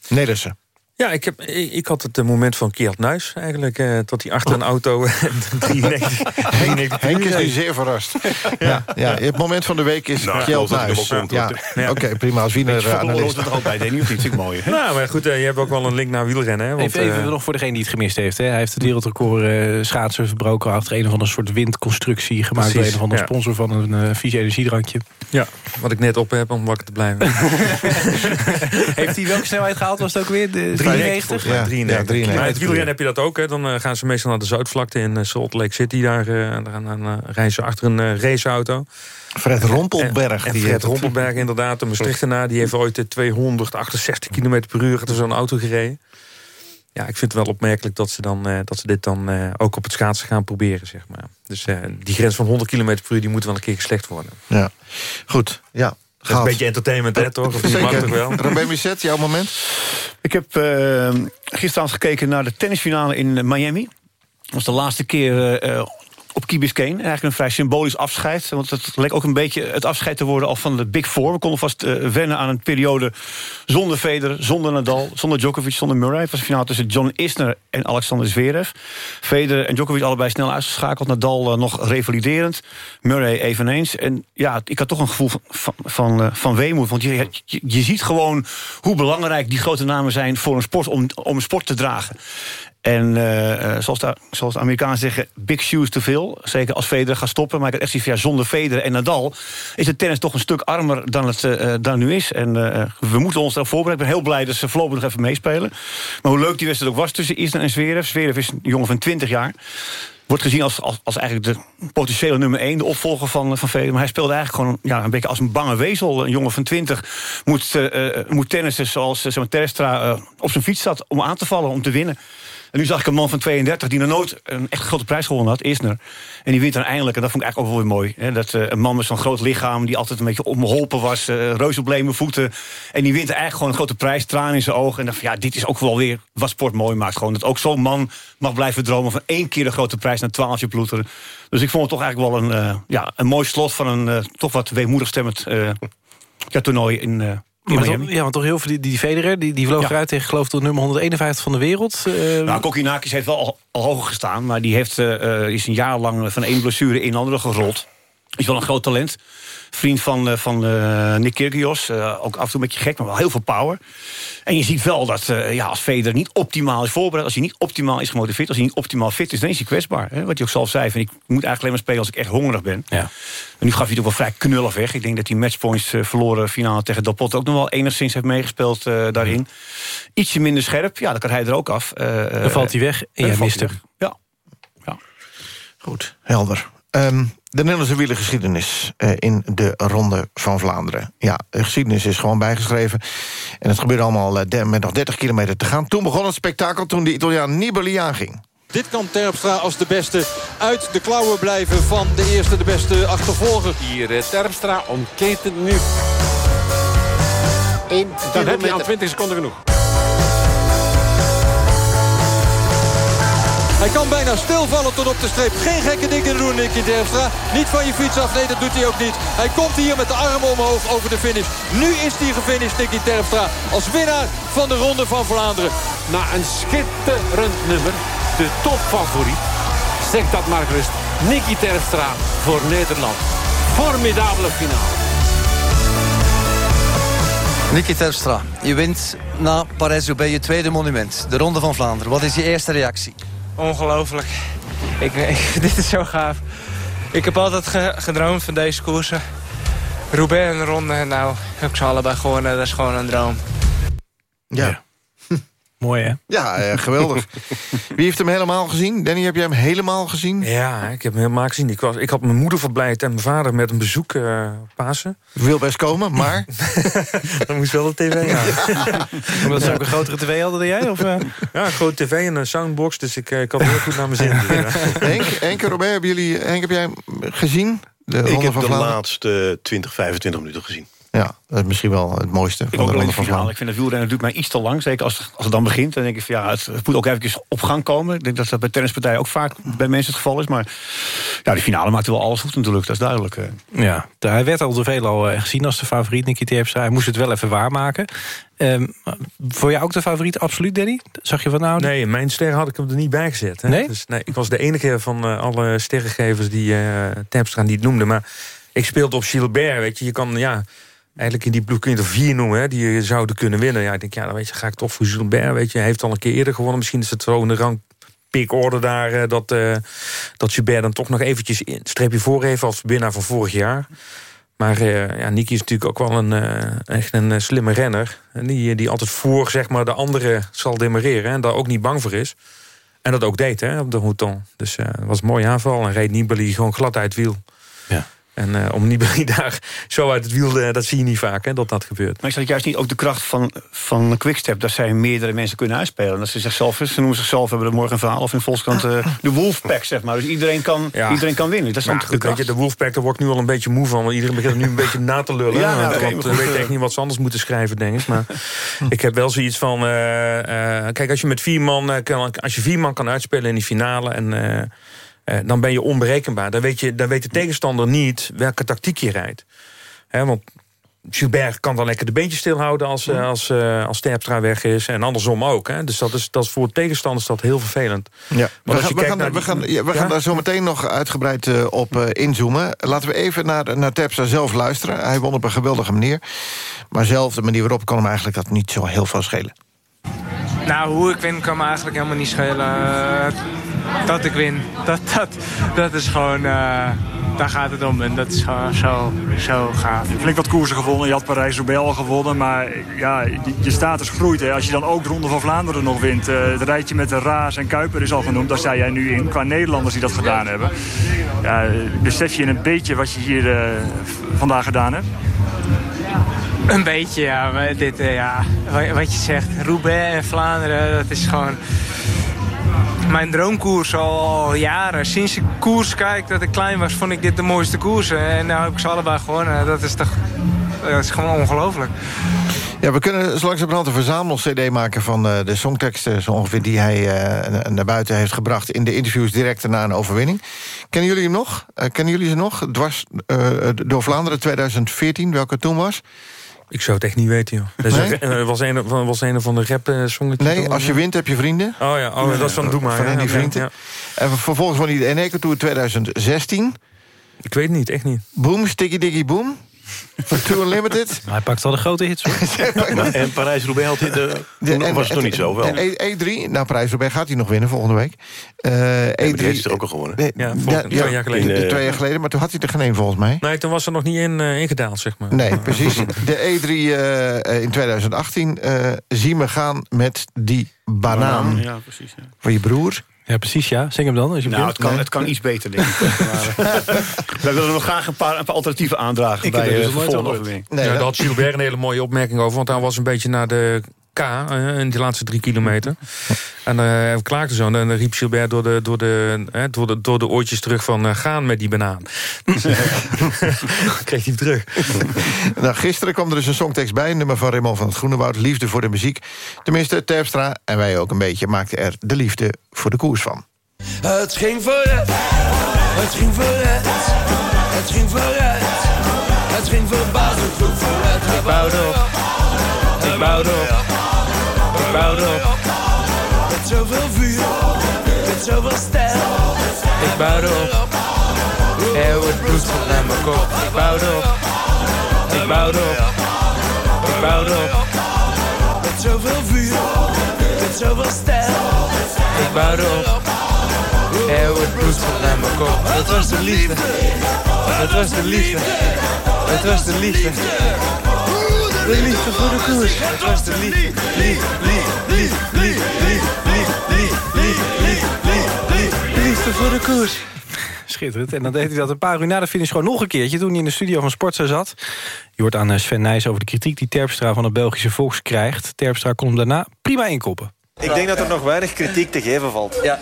Nederse. Ja, ik, heb, ik, ik had het eh, moment van Keert Nuis eigenlijk. Eh, tot hij achter een auto 93, 93 Henk is nu zeer verrast. ja, ja, het moment van de week is Nou, hij hem Ja, Oké, prima. Als wiener Beetje van de analist. er ook bij, deed niet of niet? Vind ik mooi. Hè? Nou, maar goed, eh, je hebt ook wel een link naar wielrennen. Hè, want, Even, even eh, nog voor degene die het gemist heeft. Hè. Hij heeft het wereldrecord eh, schaatsen verbroken... achter een of andere soort windconstructie... gemaakt door een of andere ja. sponsor van een eh vies energiedrankje. Ja, wat ik net op heb om wakker te blijven. heeft hij welke snelheid gehaald? Was het ook weer? De 93? 93? Ja, 93. 93. Maar het wielrennen heb je dat ook. Hè. Dan eh, gaan ze meestal naar de Zuidvlakte in eh, Salt Lake City. Daar, eh, daar, dan, rijden ze achter een raceauto. Fred Rompelberg. En, die Fred. Rompelberg inderdaad, de Maastrichtenaar... die heeft ooit de 268 km per uur achter zo'n auto gereden. Ja, ik vind het wel opmerkelijk dat ze, dan, eh, dat ze dit dan eh, ook op het schaatsen gaan proberen, zeg maar. Dus eh, die grens van 100 km per uur die moet wel een keer geslecht worden. Ja, goed. Ja. Dat is een beetje entertainment, hè, toch? Of die mag toch wel? Misset, jouw moment? Ik heb uh, gisteravond gekeken naar de tennisfinale in Miami. Dat was de laatste keer uh, op Key. Eigenlijk een vrij symbolisch afscheid. Want het leek ook een beetje het afscheid te worden al van de Big Four. We konden vast uh, wennen aan een periode zonder Federer, zonder Nadal... zonder Djokovic, zonder Murray. Het was een finale tussen John Isner en Alexander Zverev. Federer en Djokovic allebei snel uitgeschakeld. Nadal uh, nog revaliderend. Murray eveneens. En ja, ik had toch een gevoel van, van, van, uh, van weemoed. Want je, je, je ziet gewoon hoe belangrijk die grote namen zijn... voor een sport om, om een sport te dragen. En uh, zoals, de, zoals de Amerikanen zeggen, big shoes te veel. Zeker als Federer gaat stoppen. Maar ik had echt zoiets zonder Federer en Nadal... is het tennis toch een stuk armer dan het uh, dan nu is. En we moeten ons daarop voorbereiden. Ik ben heel blij dat ze voorlopig nog even meespelen. Maar hoe leuk die wedstrijd ook was tussen Isner en Zverev. Zverev is een jongen van 20 jaar. Wordt gezien als, als, als eigenlijk de potentiële nummer 1, de opvolger van, van Federer. Maar hij speelde eigenlijk gewoon ja, een beetje als een bange wezel. Een jongen van 20 moet, moet tennissen zoals uh, Terstra op zijn fiets zat... om aan te vallen, om te winnen. En nu zag ik een man van 32 die nog nooit een echt grote prijs gewonnen had, Isner. En die wint dan eindelijk, en dat vond ik eigenlijk ook wel weer mooi. Hè, dat uh, een man met zo'n groot lichaam, die altijd een beetje omholpen was... Uh, voeten. En die wint eigenlijk gewoon een grote prijs, tranen in zijn ogen. En dacht van, ja, dit is ook wel weer wat sport mooi maakt. Gewoon dat ook zo'n man mag blijven dromen van één keer de grote prijs... naar 12 jaar ploeteren. Dus ik vond het toch eigenlijk wel een, uh, ja, een mooi slot van een toch wat weemoedig stemmend ja, toernooi in... Ja, want toch heel veel die, die Federer, die, die vloog ja. eruit tegen geloof ik tot nummer 151 van de wereld. Uh, nou, Kokinakis heeft wel al, al, hoger gestaan, maar die heeft, uh, is een jaar lang van één blessure in een andere gerold. Is wel een groot talent. Vriend van, uh, van uh, Nick Kyrgios. Uh, ook af en toe een beetje gek, maar wel heel veel power. En je ziet wel dat ja, als Federer niet optimaal is voorbereid... als hij niet optimaal is gemotiveerd, als hij niet optimaal fit is... dan is hij kwetsbaar. Hè? Wat hij ook zelf zei, van, ik moet eigenlijk alleen maar spelen als ik echt hongerig ben. Ja. En nu gaf hij het ook wel vrij knullig weg. Ik denk dat hij matchpoints verloren finale tegen Del Potro... ook nog wel enigszins heeft meegespeeld daarin. Ietsje minder scherp, ja, dan kan hij er ook af. dan valt hij weg en jij mist hem. Ja. ja. Goed, helder. Um, de Nederlandse wielergeschiedenis uh, in de Ronde van Vlaanderen. Ja, de geschiedenis is gewoon bijgeschreven. En het gebeurde allemaal uh, met nog 30 kilometer te gaan. Toen begon het spektakel toen de Italiaan Nibali aanging. Dit kan Terpstra als de beste uit de klauwen blijven van de eerste, de beste achtervolger. Hier, uh, Terpstra het nu. Dan heb je aan 20 seconden genoeg. Hij kan bijna stilvallen tot op de streep. Geen gekke dingen doen, Nicky Terpstra. Niet van je fiets af, nee, dat doet hij ook niet. Hij komt hier met de armen omhoog over de finish. Nu is hij gefinished, Nicky Terpstra. Als winnaar van de Ronde van Vlaanderen. Na een schitterend nummer, de topfavoriet. Zeg dat maar gerust. Nicky Terpstra voor Nederland. Formidabele finale. Nicky Terpstra, je wint na Parijs-Roubaix je tweede monument. De Ronde van Vlaanderen. Wat is je eerste reactie? Ongelooflijk. Ik, ik, dit is zo gaaf. Ik heb altijd ge, gedroomd van deze koersen. Roubaix en de Ronde. Nou, heb ik ze allebei gewonnen. Dat is gewoon een droom. Ja. Ja. Mooi, hè? Ja, uh, geweldig. Wie heeft hem helemaal gezien? Danny, heb jij hem helemaal gezien? Ja, ik heb hem helemaal gezien. Ik, was, ik had mijn moeder verblijd en mijn vader met een bezoek uh, Pasen. Wil best komen, maar... Dan moest wel de tv aan. Ja. Omdat ze ook een grotere tv hadden dan jij? Of, uh... Ja, een grote tv en een soundbox. Dus ik, ik had heel goed naar mijn zin. Henk, Henk en Robert, hebben jullie, Henk, heb jij hem gezien? De ik heb de laatste 20, 25 minuten gezien. Ja, dat is misschien wel het mooiste Ik van ook de de van finale. Vlaanderen. Ik vind de wielrennen duurt mij iets te lang. Zeker als, als het dan begint. Dan denk ik van ja, het, het moet ook even op gang komen. Ik denk dat dat bij tennispartijen ook vaak bij mensen het geval is. Maar ja, die finale maakt wel alles goed natuurlijk. Dat is duidelijk. eh. Ja, hij werd al te veel al eh, gezien als de favoriet, Nicky Terpstra. Hij moest het wel even waarmaken. Ehm voor jou ook de favoriet, absoluut, Danny? Zag je van nou? Nee, in mijn ster had ik hem er niet bij gezet. Hè? Nee? Dus, nee? Ik was de enige van eh, alle sterrengevers die uh, Terpstra niet noemde. Maar ik speelde op Gilbert, weet je. Je kan, ja... Eigenlijk in die ploeg kun je er vier noemen, hè, die zouden kunnen winnen. Ja, ik denk, ja, dan weet je, ga ik toch voor Gilbert, weet je. Hij heeft al een keer eerder gewonnen. Misschien is het zo in de rang pickorde daar... Uh, dat, uh, dat Gilbert dan toch nog eventjes een streepje voor heeft... als winnaar van vorig jaar. Maar uh, ja, Niki is natuurlijk ook wel een, echt een slimme renner. En die, die altijd voor zeg maar, de anderen zal demareren. En daar ook niet bang voor is. En dat ook deed hè, op de Houton. Dus dat was een mooie aanval. En reed Nibali gewoon glad uit wiel. Ja. En uh, om Nibali daar zo uit het wiel, uh, dat zie je niet vaak, hè, dat dat gebeurt. Maar is dat juist niet ook de kracht van, van Quickstep... dat zij meerdere mensen kunnen uitspelen? Dat ze zichzelf, ze noemen zichzelf, hebben we morgen een verhaal... of in Volkskrant uh, de Wolfpack, zeg maar. Dus iedereen kan, ja. iedereen kan winnen. Dat is maar, de kracht. Weet je, de Wolfpack, daar word ik nu al een beetje moe van... want iedereen begint nu een beetje na te lullen. Ja, want, okay, want weet echt niet wat ze anders moeten schrijven, denk ik. Maar ik heb wel zoiets van... kijk, als je met vier man, kan, als je vier man kan uitspelen in die finale... en uh, dan ben je onberekenbaar. Dan weet, je, dan weet de tegenstander niet welke tactiek je rijdt. He, want Gilbert kan dan lekker de beentjes stilhouden als, uh, als, uh, als Terpstra weg is. En andersom ook. Hè. Dus dat is, dat is voor tegenstanders dat heel vervelend. Ja. We, gaan, we, gaan, we, gaan, ja, we ja? gaan daar zo meteen nog uitgebreid uh, op inzoomen. Laten we even naar, naar Terpstra zelf luisteren. Hij won op een geweldige manier. Maar zelf, de manier waarop, kan hem eigenlijk dat niet zo heel veel schelen. Nou, hoe ik win kan me eigenlijk helemaal niet schelen. Dat ik win, dat, dat, dat is gewoon... Uh, daar gaat het om en dat is gewoon zo, zo gaaf. Flink wat koersen gewonnen, je had Parijs-Roubaix al gewonnen... maar ja, je status groeit. Hè. Als je dan ook de Ronde van Vlaanderen nog wint... Uh, het rijtje met de Raas en Kuiper is al genoemd... daar sta jij nu in, qua Nederlanders die dat gedaan hebben. Ja, besef je een beetje wat je hier vandaag gedaan hebt? Een beetje, ja. Dit, uh, ja. Wat je zegt, Roubaix en Vlaanderen, dat is gewoon mijn droomkoers al jaren. Sinds ik koers kijk dat ik klein was, vond ik dit de mooiste koers. En nu heb ik ze allebei gewonnen. Dat is toch dat is gewoon ongelooflijk. Ja, we kunnen zo langzamerhand een verzamel-cd maken van uh, de songteksten... zo ongeveer die hij uh, naar buiten heeft gebracht... in de interviews direct na een overwinning. Kennen jullie hem nog? Kennen jullie ze nog? Dwars door Vlaanderen 2014, welke toen was? Ik zou het echt niet weten, joh. Dat nee? was, een, was een van de rap songetje. Nee, als je wint heb je vrienden. Oh ja, oh, dat is van Doe maar. Van ja, die vrienden. Ja. En vervolgens hij de Eneco Tour 2016. Ik weet het niet, echt niet. Boom, Sticky Diggy Boom. Van Tour Unlimited. Hij pakt al de grote hits. maar, en Parijs-Roubaix had hij de, de, was het nog niet zo wel. E, E3, nou Parijs-Roubaix gaat hij nog winnen volgende week. Uh, E3 is er ook al gewonnen. Ja, ja, twee jaar geleden. In, uh, twee jaar geleden, maar toen had hij er geen één volgens mij. Nee, toen was er nog niet in uh, ingedaald, zeg maar. Nee, precies. De E3 uh, in 2018 zie me gaan met die banaan. banaan ja, precies. Ja. Van je broer. Ja, precies, ja. Zing hem dan. Als je nou, het kan, nee. het kan iets beter, denk ik. Wij willen nog graag een paar, een paar alternatieven aandragen... Ik bij dus de volgende overwinning. Nee, ja, daar had Gilbert een hele mooie opmerking over... want hij was een beetje naar de K uh, in die laatste drie kilometer. En uh, hij klaagde zo. En dan riep Gilbert door de, door de, door de, door de oortjes terug van... Uh, gaan met die banaan. kreeg hij terug. nou, gisteren kwam er dus een songtekst bij. Een nummer van Raymond van het Groenewoud. Liefde voor de muziek. Tenminste, Terpstra en wij ook een beetje... maakten er de liefde voor de koers van. Het ging vooruit. Het ging vooruit. Het ging vooruit. Het ging verbazend goed vooruit. Ik bouwde op. Ik bouwde op. Ik bouwde op. Met zoveel vuur. Met zoveel stijl. Ik bouwde op. Heel het bloed naar mijn kop. Ik bouwde op. Ik bouwde op. Ik bouwde op. Met zoveel vuur. Met zoveel stijl. Ik bouwde op. Heel het bloed naar mijn kop. Dat was de liefde. Dat was de liefde. Dat was de liefde de liefde voor de koers. Het liefde, voor de koers. Schitterend. En dan deed hij dat een paar uur na de finish gewoon nog een keertje... toen hij in de studio van Sportza zat. Je hoort aan eh, Sven Nijs over de kritiek die Terpstra van de Belgische Volks krijgt. Terpstra kon hem daarna prima inkoppen. Ik denk dat er nog weinig kritiek te geven valt. Ja.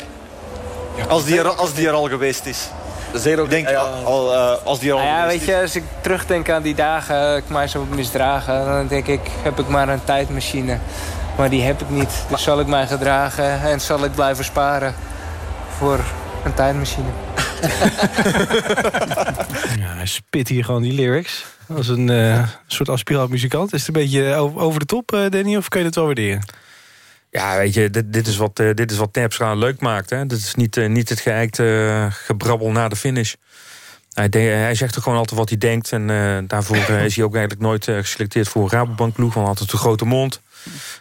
Als die er, als die er al geweest is. Zero denk al, uh, als die al... Nou ja, weet je, als ik terugdenk aan die dagen, ik mij zo misdragen... dan denk ik, heb ik maar een tijdmachine. Maar die heb ik niet. Dus zal ik mij gedragen en zal ik blijven sparen voor een tijdmachine. ja, hij spit hier gewoon die lyrics. Als een uh, soort aspirant-muzikant. Is het een beetje over de top, uh, Danny, of kun je het wel waarderen? Ja, weet je, dit, dit is wat, uh, dit is wat Terpstra leuk maakt. Hè? Dit is niet, niet het geëikte gebrabbel na de finish. Hij, hij zegt er gewoon altijd wat hij denkt. En daarvoor is hij ook eigenlijk nooit geselecteerd voor een Rabobankploeg. Want hij had een te grote mond.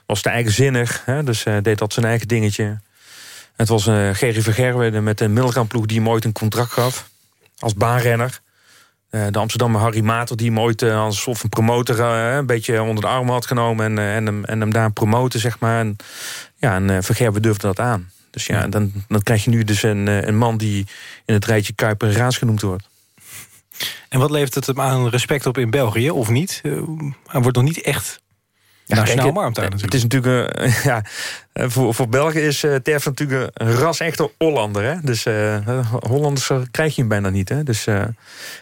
Was te eigenzinnig. Hè? Dus deed dat zijn eigen dingetje. Het was uh, Gerry Vergerwe met een Milgram-ploeg die hem ooit een contract gaf. Als baanrenner. Uh, de Amsterdamse Harry Mater die hem ooit uh, alsof een promotor een beetje onder de arm had genomen. En, en, hem, en hem daar promoten, zeg maar. En, ja, en Vergerwe durfde dat aan. Dus ja, dan, dan krijg je nu dus een, een man die in het rijtje Kuiper Raas genoemd wordt. En wat levert het hem aan respect op in België, of niet? hij wordt nog niet echt ja, nationaal daar natuurlijk. Het is natuurlijk, uh, ja, voor, voor België is uh, Terf natuurlijk een ras echte Hollander. Hè? Dus uh, Hollanders krijg je hem bijna niet. Hè? Dus, en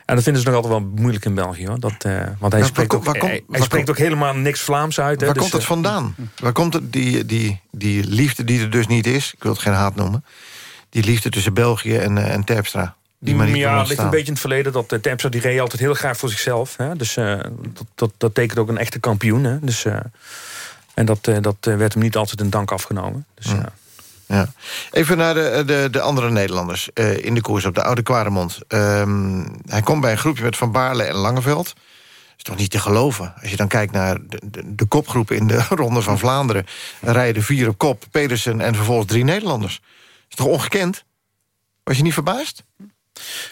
dat vinden ze nog altijd wel moeilijk in België. Hoor. Dat, want hij spreekt, ook, hij, hij spreekt ook helemaal niks Vlaams uit. Hè? Waar dus, komt het vandaan? Waar komt het, die, die, die liefde die er dus niet is? Ik wil het geen haat noemen. Die liefde tussen België en, en Terpstra. Die maar niet ja, het ligt een beetje in het verleden dat uh, Terpstra die reed altijd heel graag voor zichzelf. Hè? Dus uh, dat, dat, dat tekent ook een echte kampioen. Hè? Dus, uh, en dat, dat werd hem niet altijd een dank afgenomen. Dus, ja. Ja. Even naar de, de, de andere Nederlanders in de koers op de Oude Kwaremond. Um, hij komt bij een groepje met Van Baarle en Langeveld. is toch niet te geloven. Als je dan kijkt naar de, de, de kopgroep in de Ronde van Vlaanderen... rijden vier op kop, Pedersen en vervolgens drie Nederlanders. is toch ongekend? Was je niet verbaasd?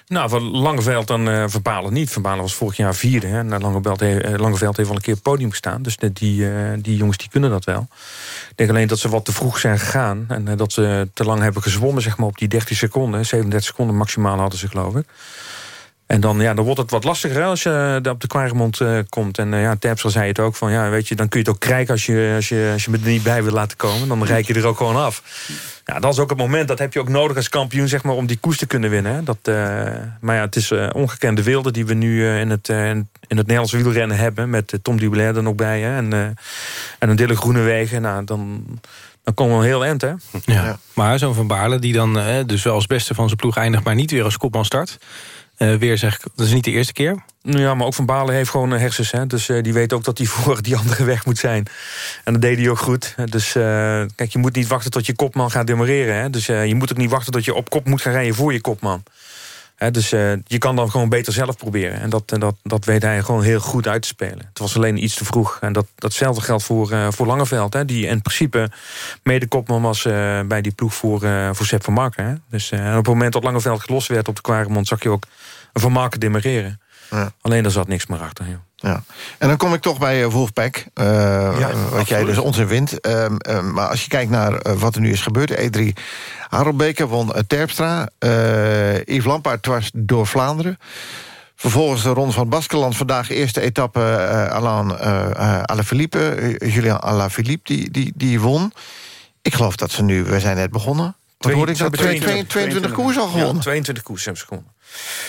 Nou, van Langeveld dan uh, Verbalen niet. Verbalen was vorig jaar vierde. Hè. Nou, Langeveld, uh, Langeveld heeft al een keer podium gestaan. Dus die, uh, die jongens die kunnen dat wel. Ik denk alleen dat ze wat te vroeg zijn gegaan. En dat ze te lang hebben gezwommen zeg maar, op die 30 seconden. 37 seconden maximaal hadden ze, geloof ik. En dan, ja, dan wordt het wat lastiger als je op de Kwaremond uh, komt. En uh, ja, Terpstra zei het ook van, ja, weet je, dan kun je het ook krijgen als je, als je, als je me er niet bij wil laten komen. Dan rijk je er ook gewoon af. Ja, dat is ook het moment, dat heb je ook nodig als kampioen, zeg maar, om die koers te kunnen winnen. Hè. Dat, uh, maar ja, het is ongekende wilde die we nu in, het, in het Nederlands wielrennen hebben. Met Tom Dumoulin er nog bij, hè, en, en een Dille Groenewegen. Nou, dan, dan komen we heel eind, hè? Ja. Maar zo'n Van Baarle, die dan dus wel als beste van zijn ploeg eindigt... maar niet weer als kopman start... Uh, weer zeg ik, dat is niet de eerste keer. Ja, maar ook Van Balen heeft gewoon hersens. Hè? Dus uh, die weet ook dat hij voor die andere weg moet zijn. En dat deed hij ook goed. Dus uh, kijk, je moet niet wachten tot je kopman gaat demareren. Hè? Dus je moet ook niet wachten tot je op kop moet gaan rijden voor je kopman. Dus je kan dan gewoon beter zelf proberen. En dat, dat, dat weet hij gewoon heel goed uit te spelen. Het was alleen iets te vroeg. En dat, datzelfde geldt voor, voor Langeveld. Hè? Die in principe mede kopman was bij die ploeg voor, voor Sepp van Marken. Hè? Dus op het moment dat Langeveld gelost werd op de Kwaremond... zag je ook Van Marken demareren. Ja. Alleen daar zat niks meer achter. Joh. Ja. En dan kom ik toch bij Wolfpack. Uh, ja, wat jij dus onzin wint. Uh, uh, maar als je kijkt naar wat er nu is gebeurd. E3 Harelbeke won Terpstra. Yves Lampaard dwars door Vlaanderen. Vervolgens de Ronde van Baskeland. Vandaag eerste etappe Alain Alaphilippe. Julian Alaphilippe die, die, die won. Ik geloof dat ze nu... We zijn net begonnen. Wat hoorde ik dat? 22, 22 koers al gewonnen? Ja, 22 koers hebben ze gewonnen.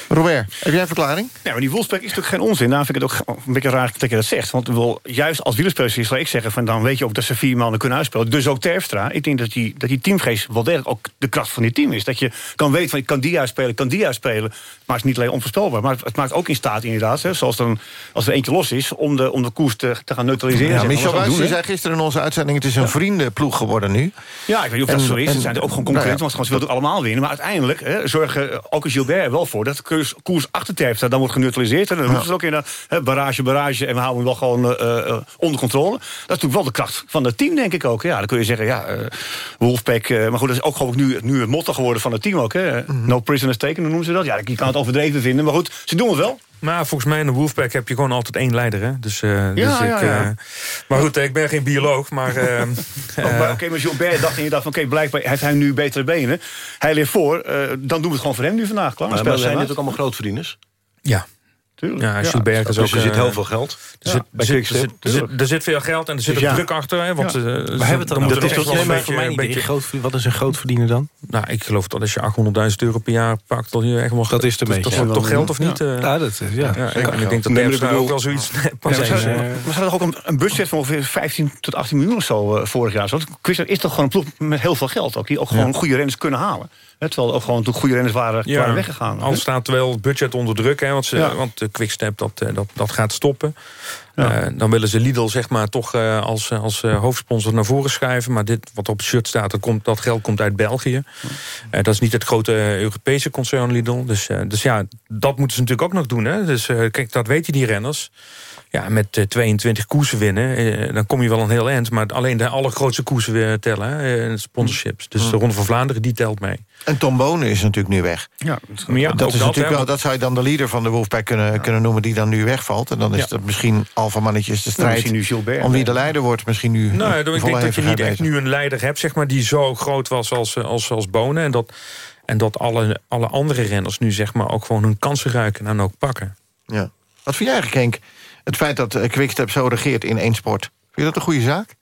Robert, heb jij een verklaring? Ja, maar die Wolfsburg is natuurlijk geen onzin. Daarom vind ik het ook een beetje raar dat je dat zegt. Want wil, juist als wielerspecialist zal ik zeggen... Van, dan weet je ook dat ze vier maanden kunnen uitspelen. Dus ook Terfstra. Ik denk dat die, dat die teamgeest wel degelijk ook de kracht van die team is. Dat je kan weten van ik kan die uitspelen, ik kan die uitspelen. Het maakt niet alleen onvoorspelbaar. Maar het maakt ook in staat inderdaad, hè, zoals dan, als er eentje los is... om de, om de koers te, te gaan neutraliseren. Ja, Michel zei gisteren in onze uitzending... het is een ja. vriendenploeg geworden nu. Ja, ik weet niet of dat en, zo is. Ze zijn er ook gewoon concurrenten, nou ja. want ze willen allemaal winnen. Maar uiteindelijk hè, zorgen ook als Gilbert wel voor... dat de koers achter dan wordt geneutraliseerd. En dan moeten ze ook in een barrage, barrage... en we houden hem wel gewoon uh, onder controle. Dat is natuurlijk wel de kracht van het team, denk ik ook. Ja, dan kun je zeggen, ja, uh, Wolfpack... maar goed, dat is ook gewoon nu, nu het motto geworden van het team ook. Hè. Mm -hmm. No prisoners taken, noemen ze dat. Ja, je kan het overdreven vinden, maar goed, ze doen het wel. Maar volgens mij in de Wolfpack heb je gewoon altijd één leider. Hè? Dus, uh, ja, dus ja, ik, ja. Uh, maar goed, ik ben geen bioloog. Maar, uh, oh, Oké, okay, maar Gilbert dacht inderdaad van... oké, okay, blijkbaar heeft hij nu betere benen. Hij leert voor, dan doen we het gewoon voor hem nu vandaag. Klaar, maar, maar zijn dit ook allemaal grootvrienders? Ja. Tuurlijk. Ja, Gilbert is ook... Dus er zit eh, heel veel geld. Er zit, er, er, er, er veel geld en er zit Dus ook ja. druk achter. Hè, want, Ja. eh, We hebben het er dat is een maar beetje- voor mij een beetje- groot Wat is een grootverdiener dan? Nou, ik geloof dat als je 800.000 euro per jaar pakt... Dat, je echt wel, Dat is te dat, beetje. dat, is toch geld of Ja. niet? eh? Ja, dat is, ja. Ja, en ik denk dat bedoel- ook wel zoiets... Ja, we is, hadden eh. ook een, een budget van ongeveer 15 tot 18 miljoen of zo eh, vorig jaar. Want Quickstep is toch gewoon een ploeg met heel veel geld. Ook, die ook gewoon Ja. goede renners kunnen halen. Terwijl ook gewoon toen goede renners waren, weggegaan. Al staat wel het budget onder druk, hè, want, ze, Ja. want de Quickstep dat, eh, dat, dat gaat stoppen. Eh, dan willen ze Lidl zeg maar, toch eh, als, als eh, hoofdsponsor naar voren schuiven. Maar dit wat op het shirt staat, dat, komt, dat geld komt uit België. Eh, dat is niet het grote Europese concern Lidl. Dus, eh, dus ja, dat moeten ze natuurlijk ook nog doen. Hè. Dus eh, kijk, dat weten die renners. Ja, met eh, 22 koersen winnen, eh, dan kom je wel een heel eind. Maar alleen de allergrootste koersen weer tellen, hè, eh, sponsorships. Dus de Ronde van Vlaanderen, die telt mee. En Tom Bonen is natuurlijk nu weg. Ja, dat, is dat, natuurlijk wel, dat zou je dan de leader van de Wolfpack kunnen, kunnen noemen... die dan nu wegvalt. En dan is Ja. Dat misschien alfamannetjes de strijd... misschien nu Gilbert. om wie de leider wordt. Misschien nu Nou, eh, ik denk dat je niet echt bezig. nu een leider hebt, zeg maar, die zo groot was als, eh, als, als Bonen. En dat, en dat alle, alle andere renners nu zeg maar ook gewoon hun kansen ruiken en ook pakken. Ja. Wat vind jij eigenlijk, Henk? Het feit dat eh, Quickstep zo regeert in één sport. Vind je dat een goede zaak?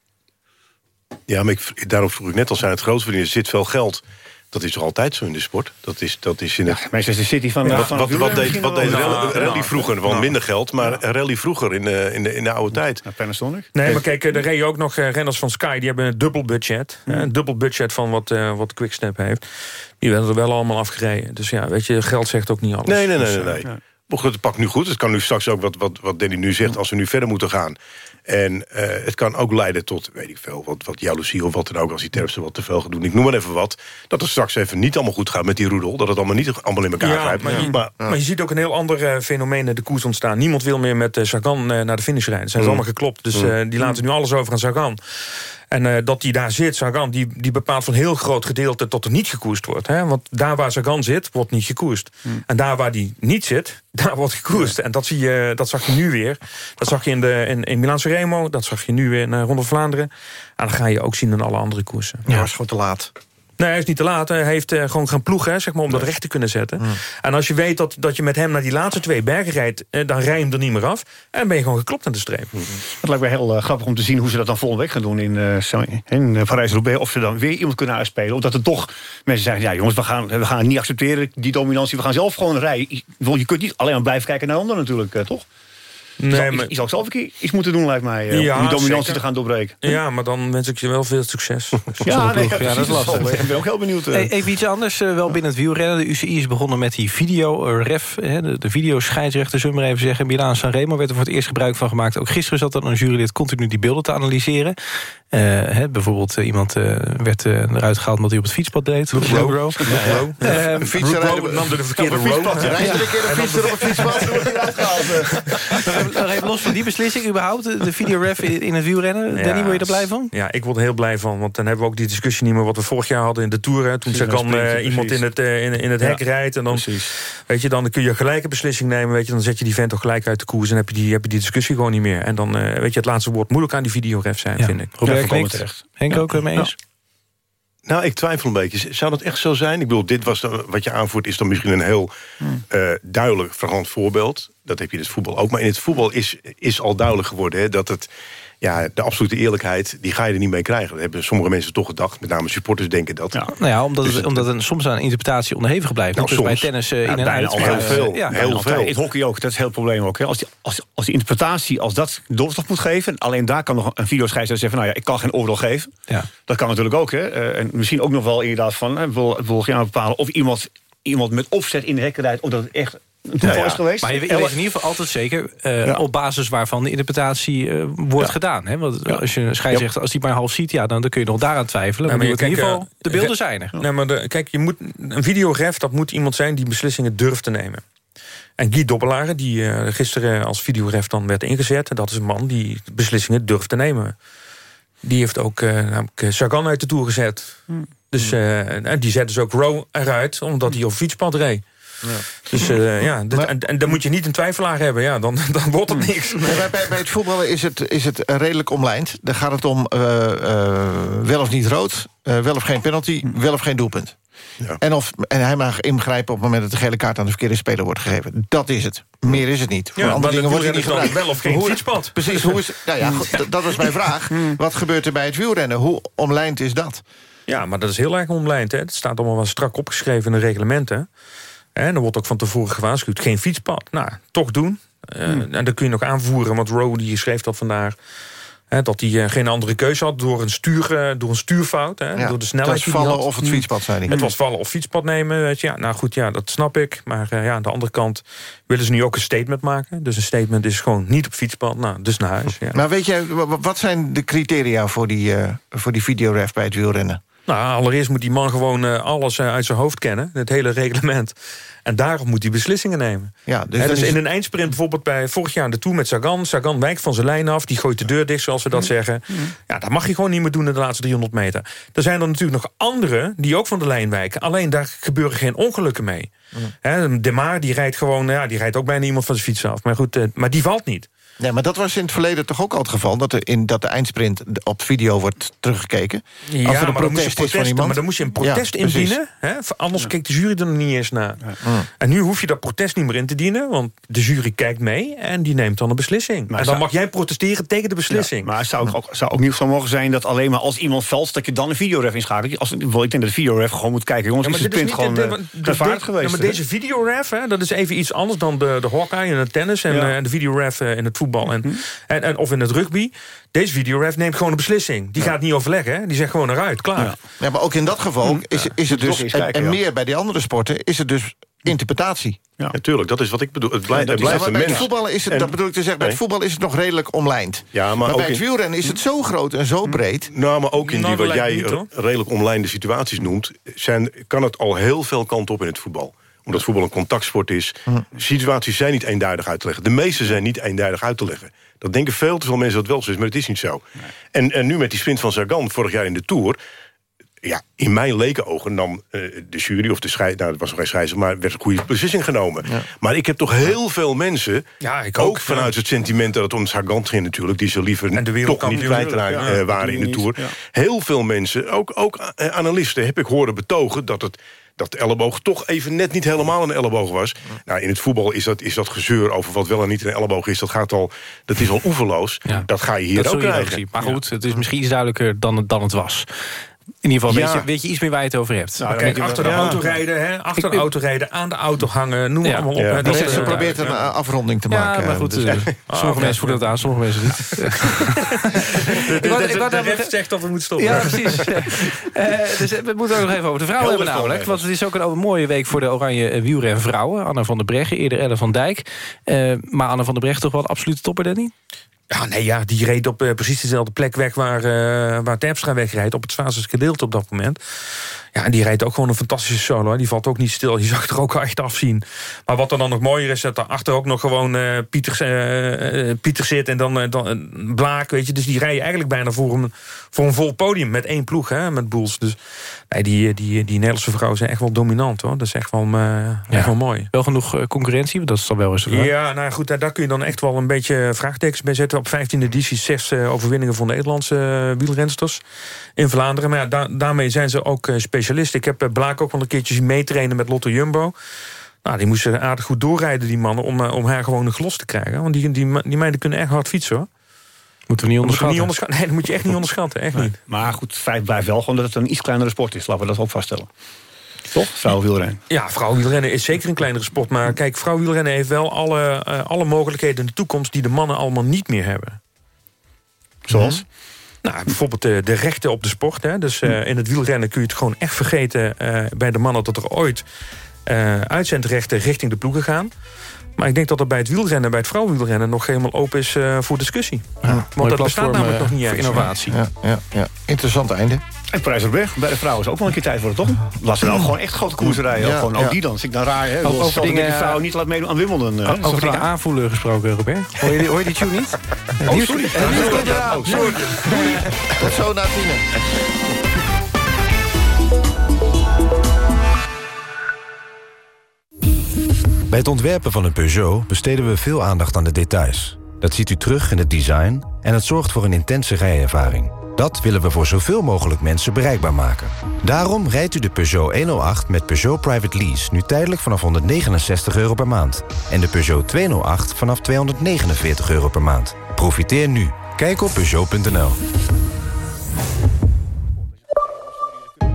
Ja, maar ik, daarom vroeg ik net al, zijn het grootverdieners, er zit veel geld. Dat is toch altijd zo in de sport? Dat is, dat is in het... Manchester City van... wat, eh, van wat, wat deed, wat deed misschien wel. rally, Nou, rally vroeger? Wel nou. minder geld, maar rally vroeger in de, in de, in de oude tijd. Panasonic? Nee, maar kijk, eh, er reden ook nog eh, renners van Sky. Die hebben een dubbel budget. hè, Een dubbel budget van wat, eh, wat Quickstep heeft. Die werden er wel allemaal afgereden. Dus ja, weet je, geld zegt ook niet alles. Nee, nee, nee. Dus, nee, eh, het pakt nu goed. Het kan nu straks ook, wat, wat, wat Danny nu zegt... als we nu verder moeten gaan. En eh, het kan ook leiden tot, weet ik veel... wat, wat jaloezie of wat dan ook, als die terpsten wat te veel gaat doen. Ik noem maar even wat. Dat het straks even niet allemaal goed gaat met die roedel. Dat het allemaal niet allemaal in elkaar Ja, grijpt. maar, je, Maar- maar je ziet ook een heel ander eh, fenomeen in de koers ontstaan. Niemand wil meer met eh, Sagan eh, naar de finish rijden. Zijn ze Mm. allemaal geklopt. Dus Mm. eh, die laten nu alles over aan Sagan. En eh, dat die daar zit, Sagan, die, die bepaalt voor een heel groot gedeelte... tot er niet gekoerst wordt. Hè? Want daar waar Sagan zit, wordt niet gekoerst. En daar waar die niet zit, daar wordt gekoerst. En dat, zie je, dat zag je nu weer. Dat zag je in, de, in, in Milaan Remo. Dat zag je nu weer in eh, Ronde van Vlaanderen. En dat ga je ook zien in alle andere koersen. Ja, is gewoon te laat. Nee, hij is niet te laat. Hij heeft eh, gewoon gaan ploegen hè, zeg maar, om dat recht te kunnen zetten. En als je weet dat, dat je met hem naar die laatste twee bergen rijdt... eh, dan rij je hem er niet meer af. En dan ben je gewoon geklopt aan de streep. Het lijkt me heel eh, grappig om te zien hoe ze dat dan volgende week gaan doen in, in Parijs-Roubaix. Of ze dan weer iemand kunnen uitspelen. Omdat er toch mensen zeggen, ja jongens, we gaan, we gaan het niet accepteren, die dominantie. We gaan zelf gewoon rijden. Je, kunt niet alleen maar blijven kijken naar anderen natuurlijk, toch? Nee, je, zou, maar- je zou zelf een keer iets moeten doen, lijkt mij. eh, Ja, om die dominantie zeker. te gaan doorbreken. Ja, maar dan wens ik je wel veel succes. Ja, nee, ja, ja, dat is lastig. Ik ben ook heel benieuwd. Hey, even iets anders, eh, wel binnen het wielrennen. De UCI is begonnen met die video-ref, de, de videoscheidsrechter, zullen we maar even zeggen. Milaan Sanremo werd er voor het eerst gebruik van gemaakt. Ook gisteren zat dan een jurylid continu die beelden te analyseren. Eh, hè, bijvoorbeeld iemand werd eruit gehaald omdat hij op het fietspad deed. Row. Ehm, Een fietser nam de verkeerde op een fietspad. row. Rijdt een keer een fietser op een fietspad, even los van die beslissing überhaupt, de de videoref in, het wielrennen. Danny, word je er blij van? Ja, ik word er heel blij van. Want dan hebben we ook die discussie niet meer... wat we vorig jaar hadden in de Tour. Hè, toen sprint je eh, iemand in het, eh, in, in het Ja. hek rijdt. En dan, weet je, dan kun je gelijk een beslissing nemen. Weet je, dan zet je die vent toch gelijk uit de koers. En heb je die, heb je die discussie gewoon niet meer. En dan, eh, weet je, het laatste woord moet ook aan die videoref zijn, vind ik. Robert knikt. terecht. Henk ook ermee eens? Nou, ik twijfel een beetje. Zou dat echt zo zijn? Ik bedoel, dit was dan, wat je aanvoert is dan misschien een heel eh, duidelijk, fragrant voorbeeld. Dat heb je in het voetbal ook. Maar in het voetbal is, is al duidelijk geworden hè, dat het... Ja, de absolute eerlijkheid, die ga je er niet mee krijgen. Dat hebben sommige mensen toch gedacht. Met name supporters denken dat. Nou ja, omdat, Dus het, omdat het soms aan interpretatie onderhevig blijft. Nou, Net als bij tennis eh, Ja, in en uit. altijd. Heel veel. Ja, Heel veel. In het hockey ook, dat is heel het probleem ook. Hè. Als, die, als, als die interpretatie, als dat doorslag moet geven... alleen daar kan nog een videoscheidsrechter zeggen... van, nou ja, ik kan geen oordeel geven. Ja. Dat kan natuurlijk ook. Hè. Eh, en misschien ook nog wel inderdaad van... hè, wil, wil gaan bepalen of iemand, iemand met opzet in de hekken rijdt... of dat het echt toeval is geweest. Maar je, je weet in ieder geval altijd zeker eh, Ja. op basis waarvan de interpretatie eh, wordt gedaan. Hè? Want als je een scheidsrechter, als die maar half ziet, ja, dan, dan kun je nog daaraan twijfelen. Maar maar in ieder geval, eh, de beelden zijn er. Nee, maar de, kijk, je moet, een videoref, dat moet iemand zijn die beslissingen durft te nemen. En Guy Dobbelaren, die eh, gisteren als videoref dan werd ingezet... dat is een man die beslissingen durft te nemen. Die heeft ook namelijk Sagan uit de Tour gezet. Dus eh, en die zet dus ook Row eruit, omdat hij op fietspad reed. Dus eh, ja, dit- en, en dan moet je niet een twijfelaar hebben. Ja, dan, dan wordt het niks. Nee, bij, bij, bij het voetballen is het, is het redelijk omlijnd. Dan gaat het om eh, eh, wel of niet rood, eh, wel of geen penalty, wel of geen doelpunt. En, of, en hij mag ingrijpen op het moment dat de gele kaart aan de verkeerde speler wordt gegeven. Dat is het. Meer is het niet. Voor Ja, andere dingen wordt het niet gebruikt. wel of geen Hoe- fietspad. Precies, hoe is, nou ja, goed, dat was mijn vraag. Wat gebeurt er bij het wielrennen? Hoe omlijnd is dat? Ja, maar dat is heel erg omlijnd. Hè. Het staat allemaal wel strak opgeschreven in de reglementen. En er wordt ook van tevoren gewaarschuwd. Geen fietspad. Nou, toch doen. Eh, En dat kun je nog aanvoeren. Want Rowe die schreef dat vandaag. Hè, dat hij eh, geen andere keuze had door een, stuur, eh, door een stuurfout. Hè, Ja, door de snelheid het was vallen of het fietspad, zei hij. Het was vallen of fietspad nemen. Weet je. Ja, nou goed, ja, dat snap ik. Maar ja, aan de andere kant willen ze nu ook een statement maken. Dus een statement is gewoon niet op fietspad. Nou, dus naar huis. Ja. Maar weet jij, wa- wat zijn de criteria voor die, voor die videoref bij het wielrennen? Nou, allereerst moet die man gewoon eh, alles eh, uit zijn hoofd kennen. Het hele reglement. En daarop moet hij beslissingen nemen. Ja, dus dan dus is in een eindsprint bijvoorbeeld bij vorig jaar de Tour met Sagan. Sagan wijkt van zijn lijn af, die gooit de deur dicht, zoals we dat zeggen. Ja, dat mag je gewoon niet meer doen in de laatste 300 meter. Er zijn er natuurlijk nog anderen die ook van de lijn wijken. Alleen daar gebeuren geen ongelukken mee. Hè, de Maar die rijdt gewoon, ja, die rijdt ook bijna iemand van zijn fiets af. Maar goed, eh, maar die valt niet. Nee, maar dat was in het verleden toch ook al het geval... dat, er in, dat de eindsprint op video wordt teruggekeken? Ja, Als er een maar dan, moest je protest is van iemand? maar dan moest je een protest indienen. Hè? Anders kijkt de jury er niet eens naar. En nu hoef je dat protest niet meer in te dienen... want de jury kijkt mee en die neemt dan een beslissing. en dan zou- mag jij protesteren tegen de beslissing. Ja, maar het zou ook, zou ook niet zo mogen zijn dat alleen maar als iemand valt... dat je dan een videoref inschakelt. Als, wel, ik denk dat de videoref gewoon moet kijken. Jongens, Ja, is maar het punt niet- gewoon gevaarlijk dit- geweest. ja, maar deze videoref, hè, dat is even iets anders dan de, de Hawkeye in het tennis... en, Ja. eh, en de videoref eh, in het voetbal en, en, en, of in het rugby. Deze videoref neemt gewoon een beslissing. Die gaat niet overleggen, hè? die zegt gewoon eruit, klaar. Ja, maar ook in dat geval is, is het dus... en, meer bij die andere sporten is het dus interpretatie. Ja, natuurlijk. Dat is wat ik bedoel. Het, het blijft een bij mens. het voetballen is het, En- dat bedoel ik te zeggen, bij het Nee. voetbal is het nog redelijk omlijnd. Ja, maar, maar ook bij het in- wielrennen is het zo groot en zo breed. Nou, maar ook in die wat jij niet, redelijk omlijnde situaties noemt... Zijn, kan het al heel veel kant op in het voetbal. Omdat voetbal een contactsport is. Situaties zijn niet eenduidig uit te leggen. De meeste zijn niet eenduidig uit te leggen. Dat denken veel te veel mensen dat wel zo is, maar het is niet zo. En, en nu met die sprint van Sagan vorig jaar in de Tour... Ja, in mijn lekenogen nam eh, de jury of de scheids... Nou, dat was nog geen scheids, maar werd een goede beslissing genomen. Maar ik heb toch heel veel mensen... Ja, ik ook, ook, vanuit het sentiment dat het om Sagan ging natuurlijk... die ze liever toch niet kwijt eh, waren in de Tour. Heel veel mensen, ook, ook eh, analisten, heb ik horen betogen... dat het dat de elleboog toch even net niet helemaal een elleboog was. Nou, in het voetbal is dat, is dat gezeur over wat wel en niet een elleboog is. Dat, gaat al, dat is al oeverloos. Dat ga je hier dat ook krijgen. Maar goed, het is misschien iets duidelijker dan dan het was. In ieder geval Ja. weet, je, weet je iets meer waar je het over hebt. Nou, kijk, achter de auto rijden, hè, achter de auto rijden, aan de auto hangen, noem maar allemaal op. hè, Die dat, ze eh, probeert een ja. eh, afronding te Ja, maken. maar goed, Dus- eh, Ah, sommige oké. mensen voelen dat aan, sommige mensen niet. De, Ik wou- de, ik de, wou de daar- ref zegt dat we moeten stoppen. Ja, precies. Eh, dus we moeten ook nog even over de vrouwen hebben namelijk. Want het is ook een mooie week voor de oranje eh, wielrenvrouwen. Anna van der Breggen, eerder Ellen van Dijk. Eh, maar Anna van der Breggen toch wel de absolute topper, Danny? Ja, nee, ja, die reed op eh, precies dezelfde plek weg waar, eh waar Terpstra wegrijdt. Op het zwaarste gedeelte op dat moment. Ja, en die rijdt ook gewoon een fantastische solo. hè. Die valt ook niet stil. Je zag er ook echt afzien. Maar wat er dan nog mooier is, dat daarachter ook nog gewoon eh Pieter, eh, eh, Pieter zit en dan, dan Blaak, weet je. Dus die rijden eigenlijk bijna voor een, voor een vol podium met één ploeg, hè, met Boels. Dus nee, die, die, die Nederlandse vrouwen zijn echt wel dominant, hoor. Dat is echt wel, echt wel mooi. Wel genoeg concurrentie, dat is dan wel eens... Ja, nou goed, daar, daar kun je dan echt wel een beetje vraagtekens bij zetten. Op 15e editie zes overwinningen voor Nederlandse eh, wielrensters in Vlaanderen. Maar ja, da- daarmee zijn ze ook eh, specialist. Ik heb eh, Blaak ook wel een keertje zien meetrainen met Lotto Jumbo. Nou, die moesten aardig goed doorrijden, die mannen, om, eh, om haar gewoon een glos te krijgen. Want die, die, die meiden kunnen echt hard fietsen, hoor. Moeten we niet moet onderschatten. niet onderschatten. Nee, dat moet je echt niet onderschatten, echt niet. Maar goed, feit blijft wel gewoon dat het een iets kleinere sport is. Laten we dat ook vaststellen. Toch? Vrouwenwielrennen. Ja, vrouwenwielrennen is zeker een kleinere sport. Maar kijk, vrouwenwielrennen heeft wel alle, eh, alle mogelijkheden in de toekomst... die de mannen allemaal niet meer hebben. Zoals? Nou, bijvoorbeeld de, de rechten op de sport. Hè. Dus eh, in het wielrennen kun je het gewoon echt vergeten... eh, bij de mannen dat er ooit eh uitzendrechten richting de ploegen gaan. Maar ik denk dat er bij het wielrennen, bij het vrouwenwielrennen... nog helemaal open is eh, voor discussie. Want dat bestaat namelijk nog niet voor innovatie. Ja, ja, ja. Interessant einde. En Prijsberg, bij de vrouwen is ook wel een keer tijd voor het, toch? Laat ze nou gewoon echt grote koersen rijden. Ja, ook gewoon, ja. ook die dan. Vind ik dan raar, hè? Over Over dingen- de vrouw niet laat meedoen aan Wimbledon. hè? O- Over dingen aanvoelen gesproken, Robert. Hoor je die, hoor je die tune niet? Oh, sorry. Eh. Oh, sorry. Tot zo na tienen. Bij het ontwerpen van een Peugeot besteden we veel aandacht aan de details. Dat ziet u terug in het design en het zorgt voor een intense rijervaring. Dat willen we voor zoveel mogelijk mensen bereikbaar maken. Daarom rijdt u de Peugeot 108 met Peugeot Private Lease... nu tijdelijk vanaf 169 euro per maand. En de Peugeot 208 vanaf 249 euro per maand. Profiteer nu. Kijk op Peugeot.nl.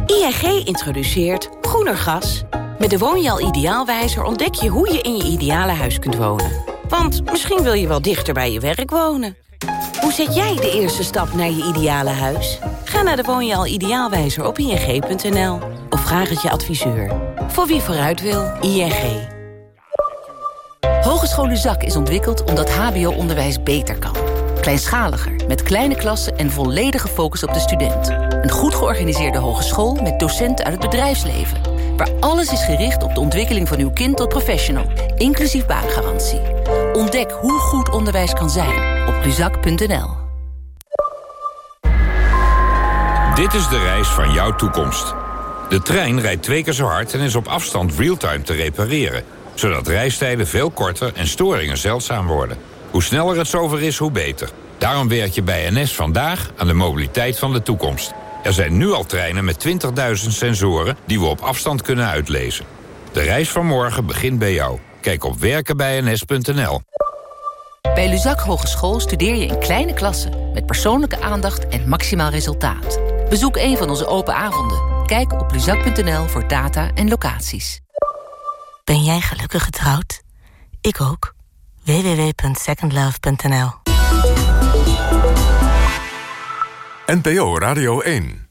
ING introduceert groener gas. Met de Woonjaal Ideaalwijzer ontdek je hoe je in je ideale huis kunt wonen. Want misschien wil je wel dichter bij je werk wonen. Hoe zet jij de eerste stap naar je ideale huis? Ga naar de Woonjaal Ideaalwijzer op ing.nl. Of vraag het je adviseur. Voor wie vooruit wil, ING. Hogeschool Luzak is ontwikkeld omdat hbo-onderwijs beter kan. Kleinschaliger, met kleine klassen en volledige focus op de student. Een goed georganiseerde hogeschool met docenten uit het bedrijfsleven. Waar alles is gericht op de ontwikkeling van uw kind tot professional. Inclusief baangarantie. Ontdek hoe goed onderwijs kan zijn op luzak.nl. Dit is de reis van jouw toekomst. De trein rijdt twee keer zo hard en is op afstand realtime te repareren. Zodat reistijden veel korter en storingen zeldzaam worden. Hoe sneller het zover is, hoe beter. Daarom werk je bij NS vandaag aan de mobiliteit van de toekomst. Er zijn nu al treinen met 20.000 sensoren die we op afstand kunnen uitlezen. De reis van morgen begint bij jou. Kijk op werkenbijns.nl. Bij Luzak Hogeschool studeer je in kleine klassen... met persoonlijke aandacht en maximaal resultaat. Bezoek een van onze open avonden. Kijk op luzak.nl voor data en locaties. Ben jij gelukkig getrouwd? Ik ook. www.secondlove.nl NPO Radio 1